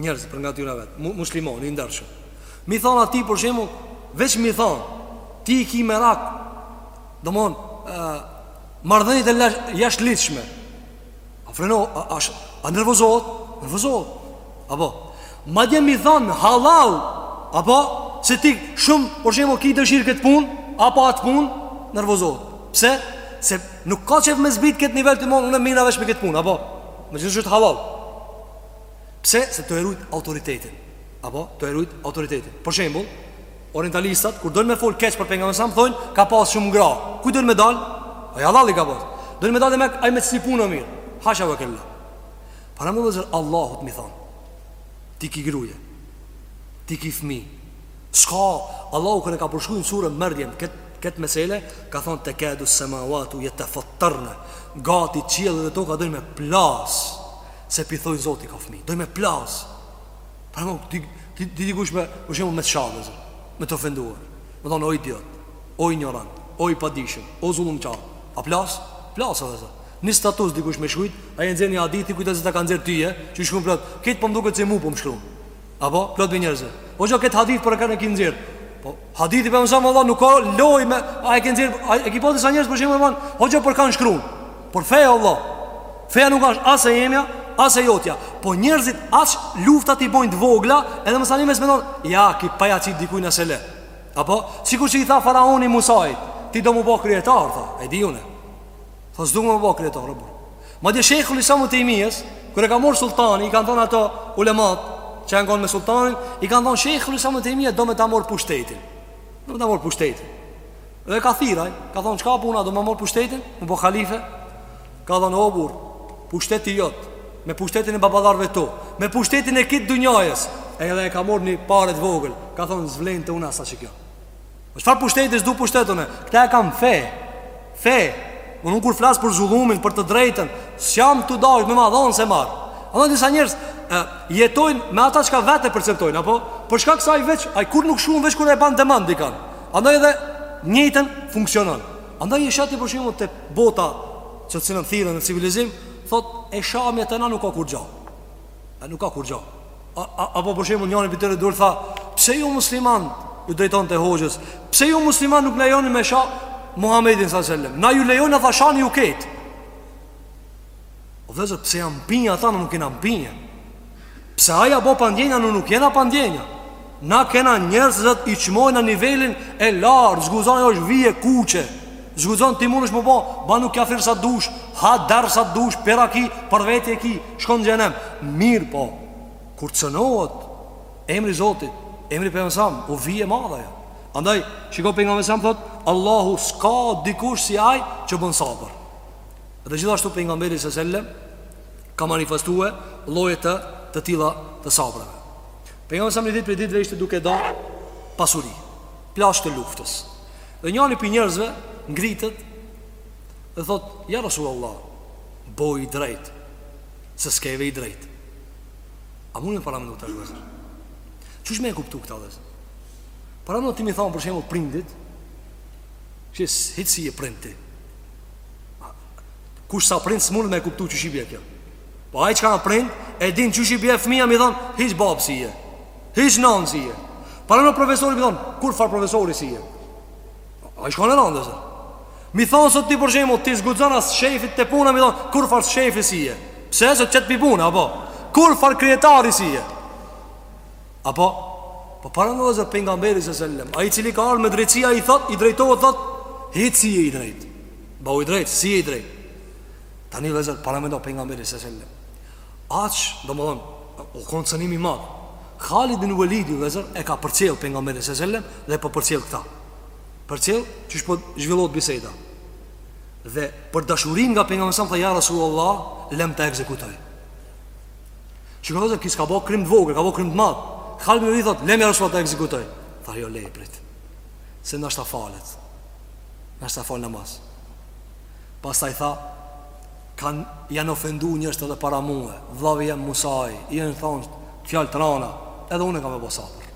njerëz për nga natyra vet, musliman i ndershëm. Mi thon atij për shembull, veç mi thon, ti i ki merak. Domthon, ë marrëdhëniet e jashtëligjshme. A freno, a, a, a nervozohet? Nervozohet. Apo, madje mi thonë halal, apo, se ti shumë, për shembull ki dëshirë këtë punë, apo atë punë, nervozohet. Pse? Se nuk ka qef me zbritë këtë nivel të mongë në mirë në vesh me këtë punë, apo, me gjithë që është halal. Pse? Se tu e rujt autoritetin Apo? Tu e rujt autoritetin Për shembull Orientalistat Kur dojnë me folë keq për Pejgamberin a.s. thojnë Ka pas shumë gra Ku dojnë me dalë? Ai hallall i ka pas Dojnë me dalë dhe me Ajë me të slipu në mirë Hasha ve kel-la Pra o vllezër Allahut mi thonë Ti ki gruje Ti ki fmi S'ka Allahu kur e ka përshkru në sure Merjem Këtë kët mesele Ka thonë Tekadus-semavatu jetefettarne Gati qiellet dhe toka dojnë me plasë Se pi thojn Zoti ka fëmi Dojn me plas Pra nuk di Ty dikush me Për shembull me të sha vllezër Me të ofendu Me thonë o idiot O injorant O i padijshëm O zullumqar A plas Plas o vllezër Në status dikush me shkrujt Ai nxjerr një hadith Kujton se ta ka nxjerrë tyje Që shkujt për atë Këtë po më duket se mu po më shkrun Apo, plot prej njerëzve Hoxhë këtë hadith për kan e ki nxjerr Po, hadithi Pejgamberit a.s. Allah nuk ka loj me A e ki nxjerr, a e ki po disa njerëz për shembull me thanë Hoxhë për kan shkrun Por feja Allah Feja nuk ashtë as e jemja, as e jotja Po njerëzit ashtë luftat i bojnë të vogla Edhe më sani me smenon Ja, ki po ja qit dikuj në sele Apo, sikur që i tha faraoni Musait Ti do m'u bo kryetar, tha, e di une Tha s'du m'u bo kryetar o burr. Madje Shejhul Islam Ibn Tejmijes, kur e ka marr sultani, i kanë thënë ato ulemat që jan kon me sultanin, i kanë thënë Shejhul Islam Ibn Tejmije do me ta marr pushtetin. Do me ta marr pushtetin. Dhe e ka thirr ai, ka thënë çka puna do me marr pushtetin, m'u bo halife. Ka thënë o burr, pushteti jot, me pushtetin e baballarëve tu, me pushtetin e kit dunjajës, edhe e ka marr një pare të vogël, ka thënë s'vlen te unë as sa kjo. O çfarë pushteti s'du pushtet une Këta e kam fe Fe Unë kur flas për zullumin, për të drejten S'jam tu dashtë me ma dhonë se marë A disa njerëz Jetojnë me ata çka vetë e perceptojnë Apo Për shkak se ai veç Ai kurr nuk shumë veç kur e ban demand dikan Andaj edhe njëjtën funksionon Andaj i shati për shembull te bota Që të cilën e thirrën civilizim Thot e shamja te na nuk ka kurgjo A nuk ka kurgjo Apo për shembull njëri prej tyre dhurë tha Pse ju musliman Iu drejtonte hoxhës Pse ju musliman nuk lejoni me sha Muhammedin s.a.s. Na ju lejojm tha shani ju krejt O vllezër Pse jan mpinja ata na nuk jena mpinja Pse jan bo pa ndjenja na nuk jena pa ndjenja Na kena njerëz që i çmojnë në nivelin e lartë, s'guxon ajo është vijë e kuqe. S'guxon ti mundesh me bo, ba nuk ka firsa dush, ha dar sa dush, pera ki, për vete e ki, shkon në xhehenem. Mirëpo kur cenohet emri i Zotit, emri i Pejgamberit, u vijë e madhe ajo. Andaj, shiko pejgamberi alejhi selam thot, Allahu s'ka dikush si ai që bën sabër. Dhe gjithashtu pejgamberi sallallahu alajhi wasallam ka manifestuar lloje të tilla të sabrave. Pejgamberi alejhi selam një ditë prej ditëve ishte duke da pasuri, plaçkë të luftës. Dhe njëri prej njerëzve ngritet dhe thot, ja Rasulullah, bohu i drejt, se s'keve i drejt. A mundni me paramendu vëllezër? Qysh me e kuptu këta vëllezër? Paramendo ti me i thonë për shembull prindit, që hiç s'je prind ti. Kush s'a prind s'mundet me e kuptu qysh i bie kjo? Po ai që a prind e din qysh i bie fëmia me i thon hiç bab s'je. Hiç non s'je. Paramendo profesorit me i thon kurrfarë profesori s'je. Ai shkon në rëndë. Me i thon sot ti për shembull ti s'guxon as shefit te puna me i thon kurrfarë shefi s'je. Pse se t'qet prej pune apo kurrfarë kryetari s'je. Apo po paramendo vëllezër pejgamberi sallallahu alejhi ve selem Ai i cili ka ardh me drejtësi ai i thot I drejtohet thot Hiç s'je i drejtë Bahu i drejtë s'je i drejtë Tani një vëzër, paramendo për nga meri se sellim Aqë, do më dhëmë, o konë cënimi madhë Khalid bin Walid, një vëzër, e ka për cilë për nga meri se sellim Dhe për po për cilë këta Për cilë, që shpo zhvillot bisejta Dhe për dashurin nga për nga mësëm, tha ja Rasulullah, lem të ekzekutaj Që ka vëzër, ka bo krim të vogër, ka bo krim të madhë Khalid bin Walid, thot, lem ja Rasulullah të ekzekutaj Tha jo lejprit Se nështë ta falet Nështë ta falet namaz Pastaj tha, Kan, janë ofendu njerëzit edhe para mue, vllavi jem Musai, i janë thonë fjalë të rana, edhe unë kam me bo sabër.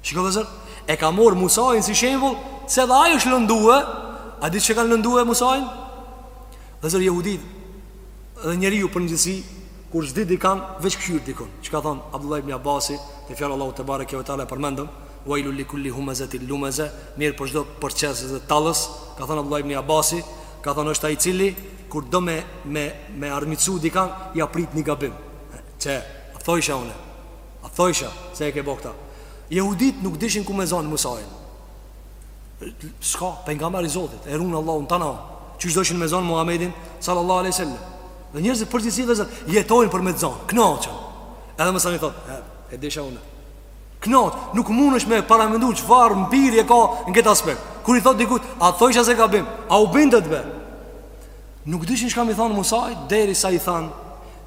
Shiko vëllezër, e ka marr Musain si shembull, se edhe ai është lëndue, a di qysh e kanë lëndue Musain? Vëllezër, jehudit, dhe njeriu në përgjithësi, kur s'di dikan, veç kqyr dikun. Çka ka thonë, Abdullah ibn Abasi, te fjala e Allahut tebareke ve teala e përmendëm, Wejlun li kulli humezetin lumeze, Mjerë për çdo përqeshës dhe tallës, ka thënë Abdullah ibn Abasi, ka thënë është ai i cili kur do me me me armiqsu dikan, ia pret një gabim. Qe, a thojsha unë? A thojsha se e ke bo këtë? Jehudit nuk dishin ku me zonë Musajin S'ka, pejgamber i Zotit E run Allahu n'tana Qysh që deshën me zonë Muhammedin Sallallahu aleyhi sallam Dhe njerëzit në përgjithsi vëllezër Jetojnë për me të zonë Këna qënë Edhe masanej thotë E, e disha unë Knot, nuk mundesh me paramendu çfarë mpirje ka në këtë aspekt. Kur i thot dikujt, a thojshe se gabim, a u bindet be? Nuk dishin çka me i thon Musait, derisa i than,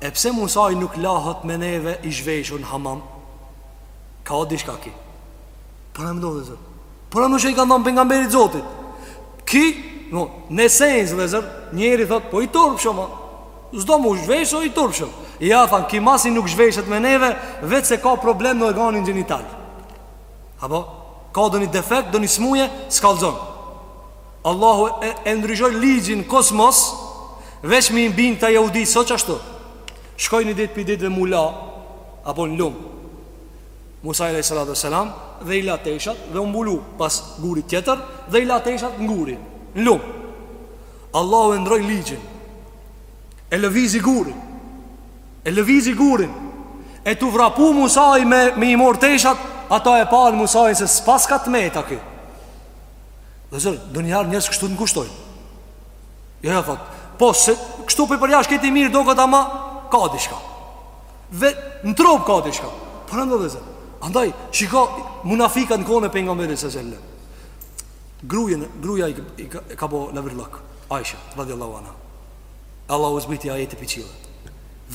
e pse Musa nuk lahet me neve i zhveshur në hamam? Ka dishka ki. Paramendo vllezër. Paramendo çka i kanë thon pejgamberit Zotit Ki, në, në sens vllezër Njeri thot, po i turpshëm o S'do m'u zhvesh, o i turpshëm Ja, thanë, ki masi nuk zhveshet me neve Veç se ka problem në organin gjenital Apo, ka donji defekt, donji smuje, s'kallzon Allahu e, e ndryshoi ligjin kosmos Veç me i bind kta jahudi, s'o qashtu Shkoi një ditë pi ditëve m'u la Apo në lumë Musa alejhi salatu wassalam dhe i la teshat dhe u mbulu pas gurit tjetër dhe i la teshat në gurin, në lum. Allahu e ndroi ligjin. E lëvizi gurin. E lëvizi gurin. E tu vrapu Musai me, me i mor teshat, ata e pan Musain se s'paska të meta ki. Vllezër, donjiherë njerëz kështu të ngushtojn. Ja, ja thot, po se kështu pi përjasht ki i mirë doket, ama ka diçka. Dhe në trup ka dishka Paramendo vllezër Andaj, shiko munafikat në kohën e pejgamberit alejhi selam Grujën, gruja i, i, i ka bo lavirllëk Aisha, radijallahu anha Allahu zbriti ajete pi qiellit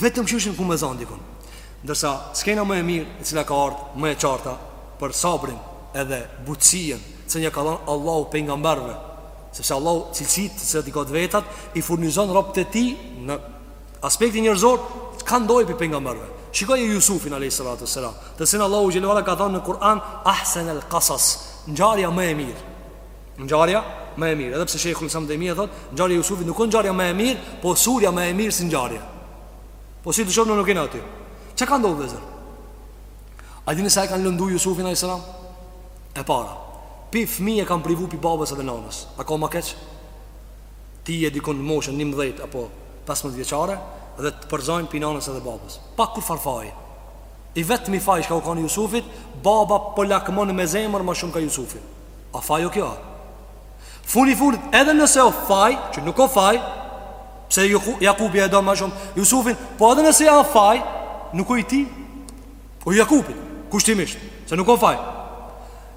Vetëm shikojshin ku me zanë dikon Ndërsa, skena më e mirë E cila ka ardhë më e qarta Për sabrin edhe butësinë të cilën ja ka dhanë Allahu pejgamberëve Sepse Allahu cilësitë të cilat i ka të vetat I furnizon robtë e tij Në Aspektin njerëzor ka ndodh pi pejgamberëve. Shikoje Jusufin alayhis salatu selam, të cilin Allahu xhele ve ala ka thanë në Kur'an ahsan al qasas, ngjarja më e mirë. Ngjarja më e mirë, edhe pse Sheikhul Islam Tejmije thotë, ngjarja e Jusufit nuk o ngjarja më e mirë, po surja më e mirë si ngjarje. Po sidoqoftë ne nuk jena aty. Çka ka ndodh vllezër? A dini sa e kanë lëndu Jusufin alayhis salam? E para, pi fëmijë e kanë privu pi babës edhe nanës. A ka më keq? ti je dikund në moshën njëmbëdhjetë apo pesëmbëdhjetë vjeçare dhe të përzojnë pi nanës edhe babës pa kurfar faji i vetmi faj çka u kanë i Jusufit baba po lakmon me zemër ma shumë ka Jusufi a faj o kjo funi funit edhe nëse o faj që nuk o faj pse Jakubi e do ma shumë Jusufin po edhe nëse ja o faj nuk o i tij o Jakubit kushtimisht se nuk o faj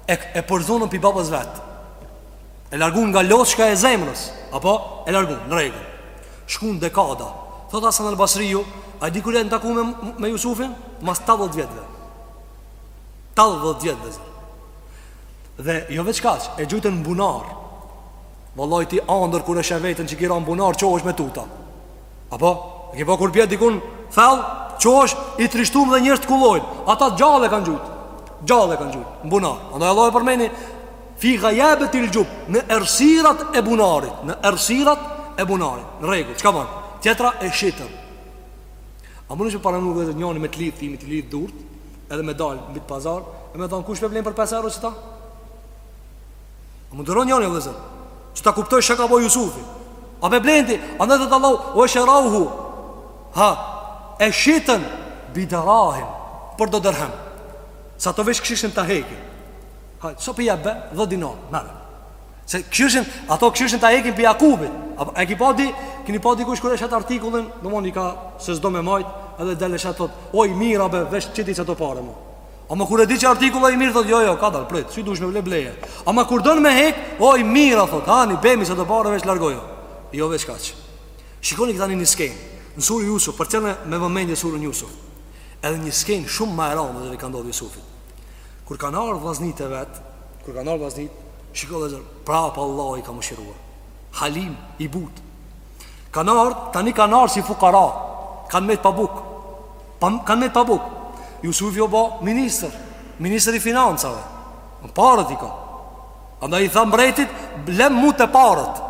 e, e përzunën pi babës vetë E largun nga loçka e zemrës Apo e largun në rregull Shkun dekada Thot Hasan al Basriju A di kur janë taku me, me Jusufin Mas 80 vjetëve 80 vjetëve Dhe jo veç kaq E gjujtën në bunar Vallahi ti andërr kur e sheh veten që ki ra në bunar Çohesh me tuta Apo E ki pa kur pjet dikun Thell Çohesh i trishtum dhe djersët t'kullojnë Ata gjallë e kanë gjujt Gjallë e kanë gjujt Në bunar Andaj Allahu e përmend Fi ghayabat al jub në errësirat e bunarit, në errësirat e bunarit. Në rregull, çka banë? Tjetra e shitën. A mundesh me paramendu vllazën njani me t'lidh fëmi t'lidh durt, edhe me dal me t'qit pazar, e me thanë kush po e blen për 5 euro qita? A mund ta duron njani vllazën? Që ta kuptojë çka ka bo Yusufi? A po e bleni? Andaj tha Allahu, ue sherauhu. Ha, e shitën bidarahim për do dërhem. Sa të veç kqyrshin ta hekin. Hajt, sa po jep be, dhetë dinar, merre. Se kqyrshin, ata kqyrshin ta hekin prej Jakubit. A, e ki pa di, kini pa dikush kur e shet artikullin, në mend i ka, se s'do me majt, edhe del e shet thot, o, mirre be, veç qiti qito pare mu. Ama kur e di që artikull i mirë, thot, jo, jo, kadalë, prit, si dush me ble bleje. Ama kur don me hek, o, mirre, thot, hajde, bjermi qito pare, veç largoje. Jo, veç kaq. Shikoni tani një skenë, në suren Jusuf, përcillne me vëmendje suren Jusuf. Edhe një skenë shumë ma e randë që i ka ndodhë Jusufit. Kur kanë ardhë vllaznit e vet Kur kanë ardhë vllaznit Shiko vllazën Prapë Allah i ka mëshiru Halim i but Kanë ardhë Tani kanë ardhë si fukara Kanë met pa bukë, Kanë met pa bukë Jusufi o bo minister Minister i financave Në paret i ka Andaj i tha mbretit Lem mu te paret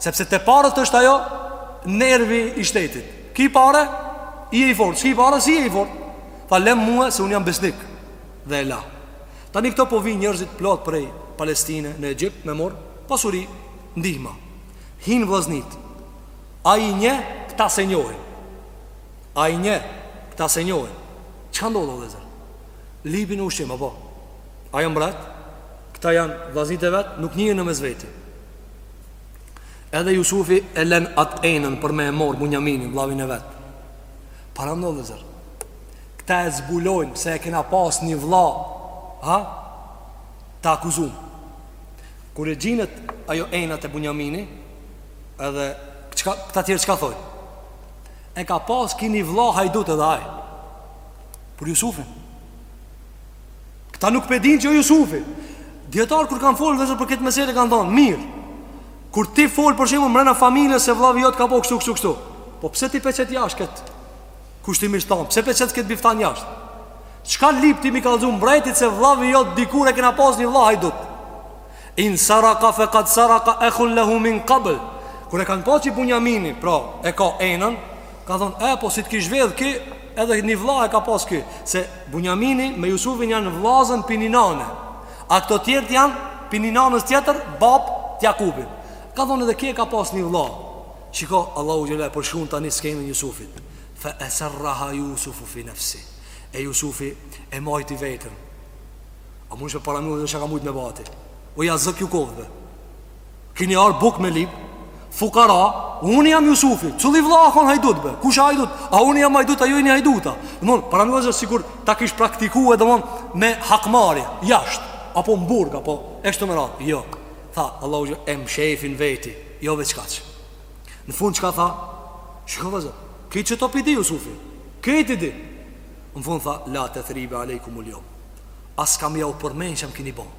Sepse te paret është ajo Nervi i shtetit Ki pare je i fortë S'ki pare s'je i fortë Tha lem mua se un jam besnik dhe e la. Tani këto po vijnë njerëzit plot prej Palestine në Egjipt me marr pasuri, ndihma. Hin vllaznit. Ai i njeh këta s'e njohin. Ai i njeh këta s'e njohin. Çka ndodh o vëllazër? Lypin ushqim apo? Ai mbret, këta janë vllaznit e vet, nuk njihen në mesveti. Edhe Jusufi e lën atë enën për me e marr Bunjaminin, vllavin e vet. Paramendo vllazën Këta e zbulojnë se e kena pas një vlla Ha? Ta akuzum Kur gjindet ajo ena te Bunjamini Edhe çka, këta tjerë çka thojnë E ka pas ky një vlla hajdut edhe ai Për Jusufin Këta nuk p'e din që o Jusufi Dijetarët kur kanë folë vllazën për këtë mesele kanë thonë Mirë Kur ti fol për shembull mbrenda familjes se vëllavi jot ka bo kështu kështu kështu. Po pse ti pe qet jashtë kët? Kushtimisht thon, pse pe qet kët biftan jashtë? Çka lip ti mi kallzu mbrejtit se vëllavi jot dikur e kena pas një vëlla hajdut. In saraka fe kad saraka ekhun lehu min kabel Kur e kanë pa që Bunjamini Pra e ka enën Kanë thonë e po si të kish vjedhë ky Edhe një vlla e ka pas ky Se Bunjamini me Jusufin janë vllazën prej një nane A këta tjerët janë prej një nanës tjetër Babë të Jakubin Kanë thonë edhe ky e ka pas një vlla Shiko Allahu xhel-le e përshkrun tani skenën e Jusufit Fe esërraha Jusufu fi nefsi E Jusufi e majti veten A mundesh me paramendue çka ka mujtë me ba aty O jazëk ju koftë be Kini ardhë bukë me lip Fukara Unë jam Jusufi Cilli vlla a kon hajdut be Kush a hajdut A unë jam hajdut A ju jeni hajduta Domethon Paramendoni vllezër sikur Ta kish praktiku domethon Me hakmarrje Jashtë Apo në burg Apo Eshtë të mëra Jo Tha Allahu xhel-le E mshefi në veti Jo veç kaq Në fund çka tha Shiko vllezër Këtë që të piti Jusufi Këtë di Në fund tha La tethribe alejkumul jeum As kam jau përmen ça më kini bon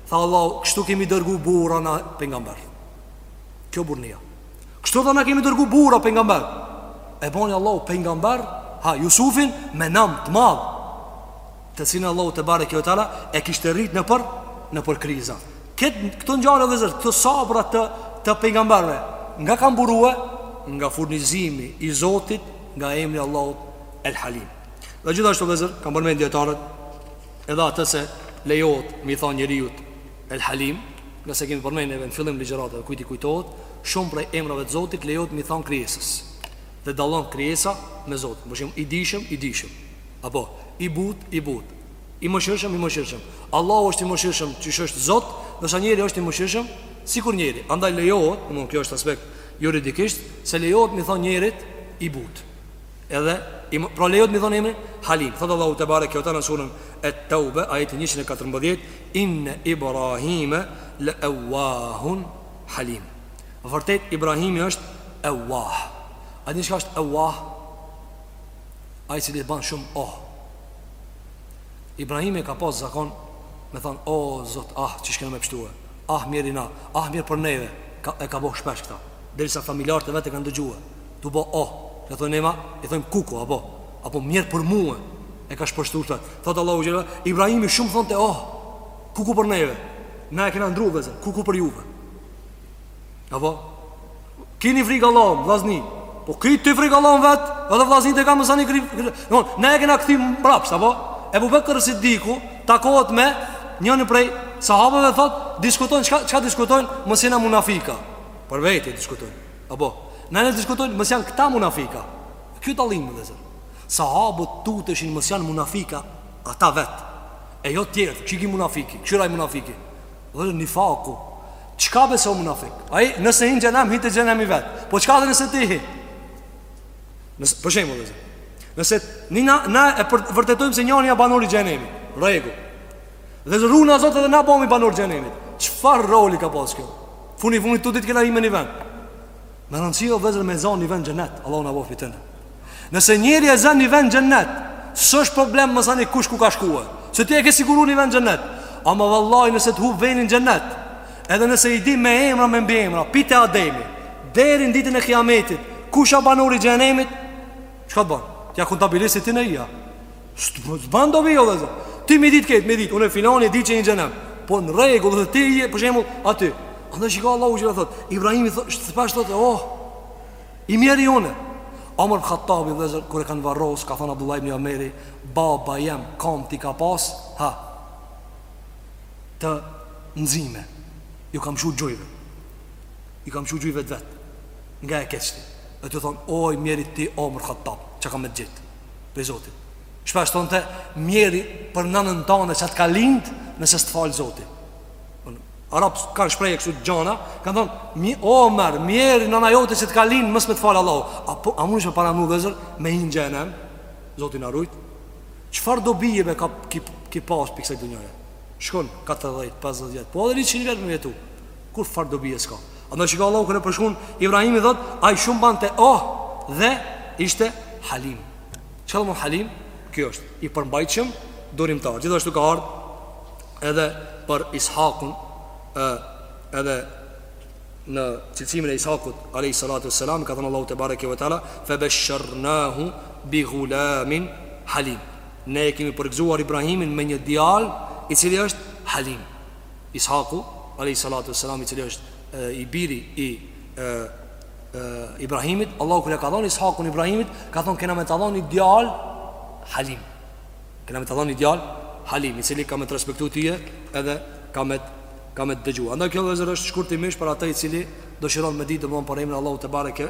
Tha Allahu, kështu kemi dërgu burra na pejgamberë Kjo burrnia Kështu edhe na kemi dërgu burra pejgamberë E boni Allahu pejgamber Ha, Jusufin me nam të madh Të cilin Allahu tebareke ue teala E kishte rrit nëpër Nëpër kriza Këtë, Këto ngjarje vllezër Këto sabra të, të pejgamberëve Nga kanë burue Nga furnizimi i Zotit Nga emri i Allahut El Halim Dhe gjithashtu vllezër Kanë përmen dijetarët Edhe atë se lejohet me i thanë njeriut El Halim, ngase kemi përmenë neve në fillim ligjëratave kujt i kujtohet, shumë prej emrave të Zotit lejohet me i thanë krijesës. Dhe dallon krijesa me Zotin. Për shembull i dijshëm, i dijshëm. Apo, i butë, i butë. I mëshirshëm, i mëshirshëm. Allahu është i mëshirshëm qysh është Zot, ndërsa njeri është i mëshirshëm, sikur njeri. Andaj lejohet, domethon kjo është aspekt juridikisht, se lejohet me i thanë njerit i butë. Edhe im, pra lejohet me i thonë emrin Halim Thotë Allahu tebareke ue teala në surën Et Teube, ajeti 114 Inne Ibrahime le ewahun Halim Vërtet Ibrahimi është ewah A din çka është ewah? Ai i cili ban shumë oh Ibrahimi e ka pas zakon Me thonë, o oh, Zot, ah, qysh kena me pshtue Ah, mjeri na, ah, mjerë për neve ka, E ka bo shpesh këta Derisa familjarët e vet e kanë dëgjue Tu bo oh Në thonë ema I thonë kuku apo Apo mjerë për mu E ka shpeshtu të Thotë Allahu xhele Ibrahimi shumë thonte oh Kuku për neve Na e kena ndrru vllezër Kuku për juve Apo Kini frikë Allahun vllazni Po ki ti frikë Allahun vet Edhe vllaznitë kamë sani kri Na e kena kthy mbrapsht Apo Ebu Bekër Sidiku Takohet me Njenin prej Sahabëve thotë Diskutojnë Çka diskutojnë Mos jena munafika Për vete diskutojnë Apo, na ne diskutojnë, mos janë këta munafika. Ky o dallimi, vllezër. Sahabët tuteshin mos janë munafika, ata vetë. E jo tjerët, qeky munafiki, qe ai munafiki. Vllezër, nifaku. Çka nëse o munafik? Ai, nëse hin n'xhehenem, hin n'xhehenem vetë. Po çka edhe nëse ti hin? Nëse, për shembull, vllezër. Nëse, një na, na e për, vërtetojmë se njani o banor i xhehenemit. Rregull. Vllezër, runa Zot edhe na bohmi banor i xhehenemit. Çfarë roli ka pas kjo? Funi i funit të dytë kena hi me një vend Me rëndësi o vllezër me zanë një vend n'xhenet Allahu na e boftë Nëse njeri e zen një vend n'xhenet S'është problem me thanë kush ku ka shku Se ti e ke siguru një vend n'xhenet Ama vallahi nëse t'hup veni n'xhenet Edhe nëse i di me emra me mbiemra Prej te Ademi Deri në ditën e kiametit Kush o banor i xhehenemit Çka të ban Ti a kontabilist i tyne je a S'ban dobi o vllezër Ti me ditë këtë, me ditë Unë filani e di që n'xhehenem Po në rregull edhe ti je për shembull aty Andaj shiko Allahu xhele thot Ibrahimi thot, shpesh thot oh, I mjeri unë Omer Khattabi vllezër Kur e kanë varros Ka thonë Abdullah ibn Omeri Baba jem kamt i ka pas Ha Të nxime Ju ka mshu gjujve Ju ka mshu gjujve të vet Nga e keqja Edhe tu thonë Oj mjeri ti Omer Khattab Çka ka me t'gjet Prej Zotit Shpesh thonte mjeri për nanën tane që të ka lind Nëse s'të falë Zoti Arabt kanë shprehje kësi gjana Kanë thonë Omer, mjeri nana jote që të ka lind Mos me të falë Allahu Apo, a mundesh me paramendu vllezër Me hi n'xhehenem Zoti na rujt Çfarë dobie me ka, ki, ki pas prej kësaj dynjaje Shkon 40-50 vjet Po edhe 100 vjet me jetu Kurrfarë dobie s'ka Andaj shiko Allahu kur e përshkruan Ibrahimin thot, ai shumë bante oh dhe ishte Halim. Ça domethonë Halim? Ky është i përmbajtshëm durimtar. Gjithashtu ka ardhur edhe për Ishakun, ë edhe në cilësimin e Ishakut alayhi salatu wassalam ka thënë Allahu tebareke ve teala fa basharnahu bi gulamin halim ne e kemi përgëzuar Ibrahimin me një djalë i cili është halim Ishaku, alejhi salatu e selam, i cili është e, i biri i e, e, Ibrahimit, Allahu kur ja ka dhonë Ishakun Ibrahimit, ka thonë kena me ta dhonë ni djal Halim. Kena me ta dhonë ni djal Halim, i cili ka me të respektu tyje edhe ka me të ka me të dëgju. Andaj kjo vllezër është shkurtimisht për atë i cili dëshiron me ditë domethonë për emrin e Allahut tebareke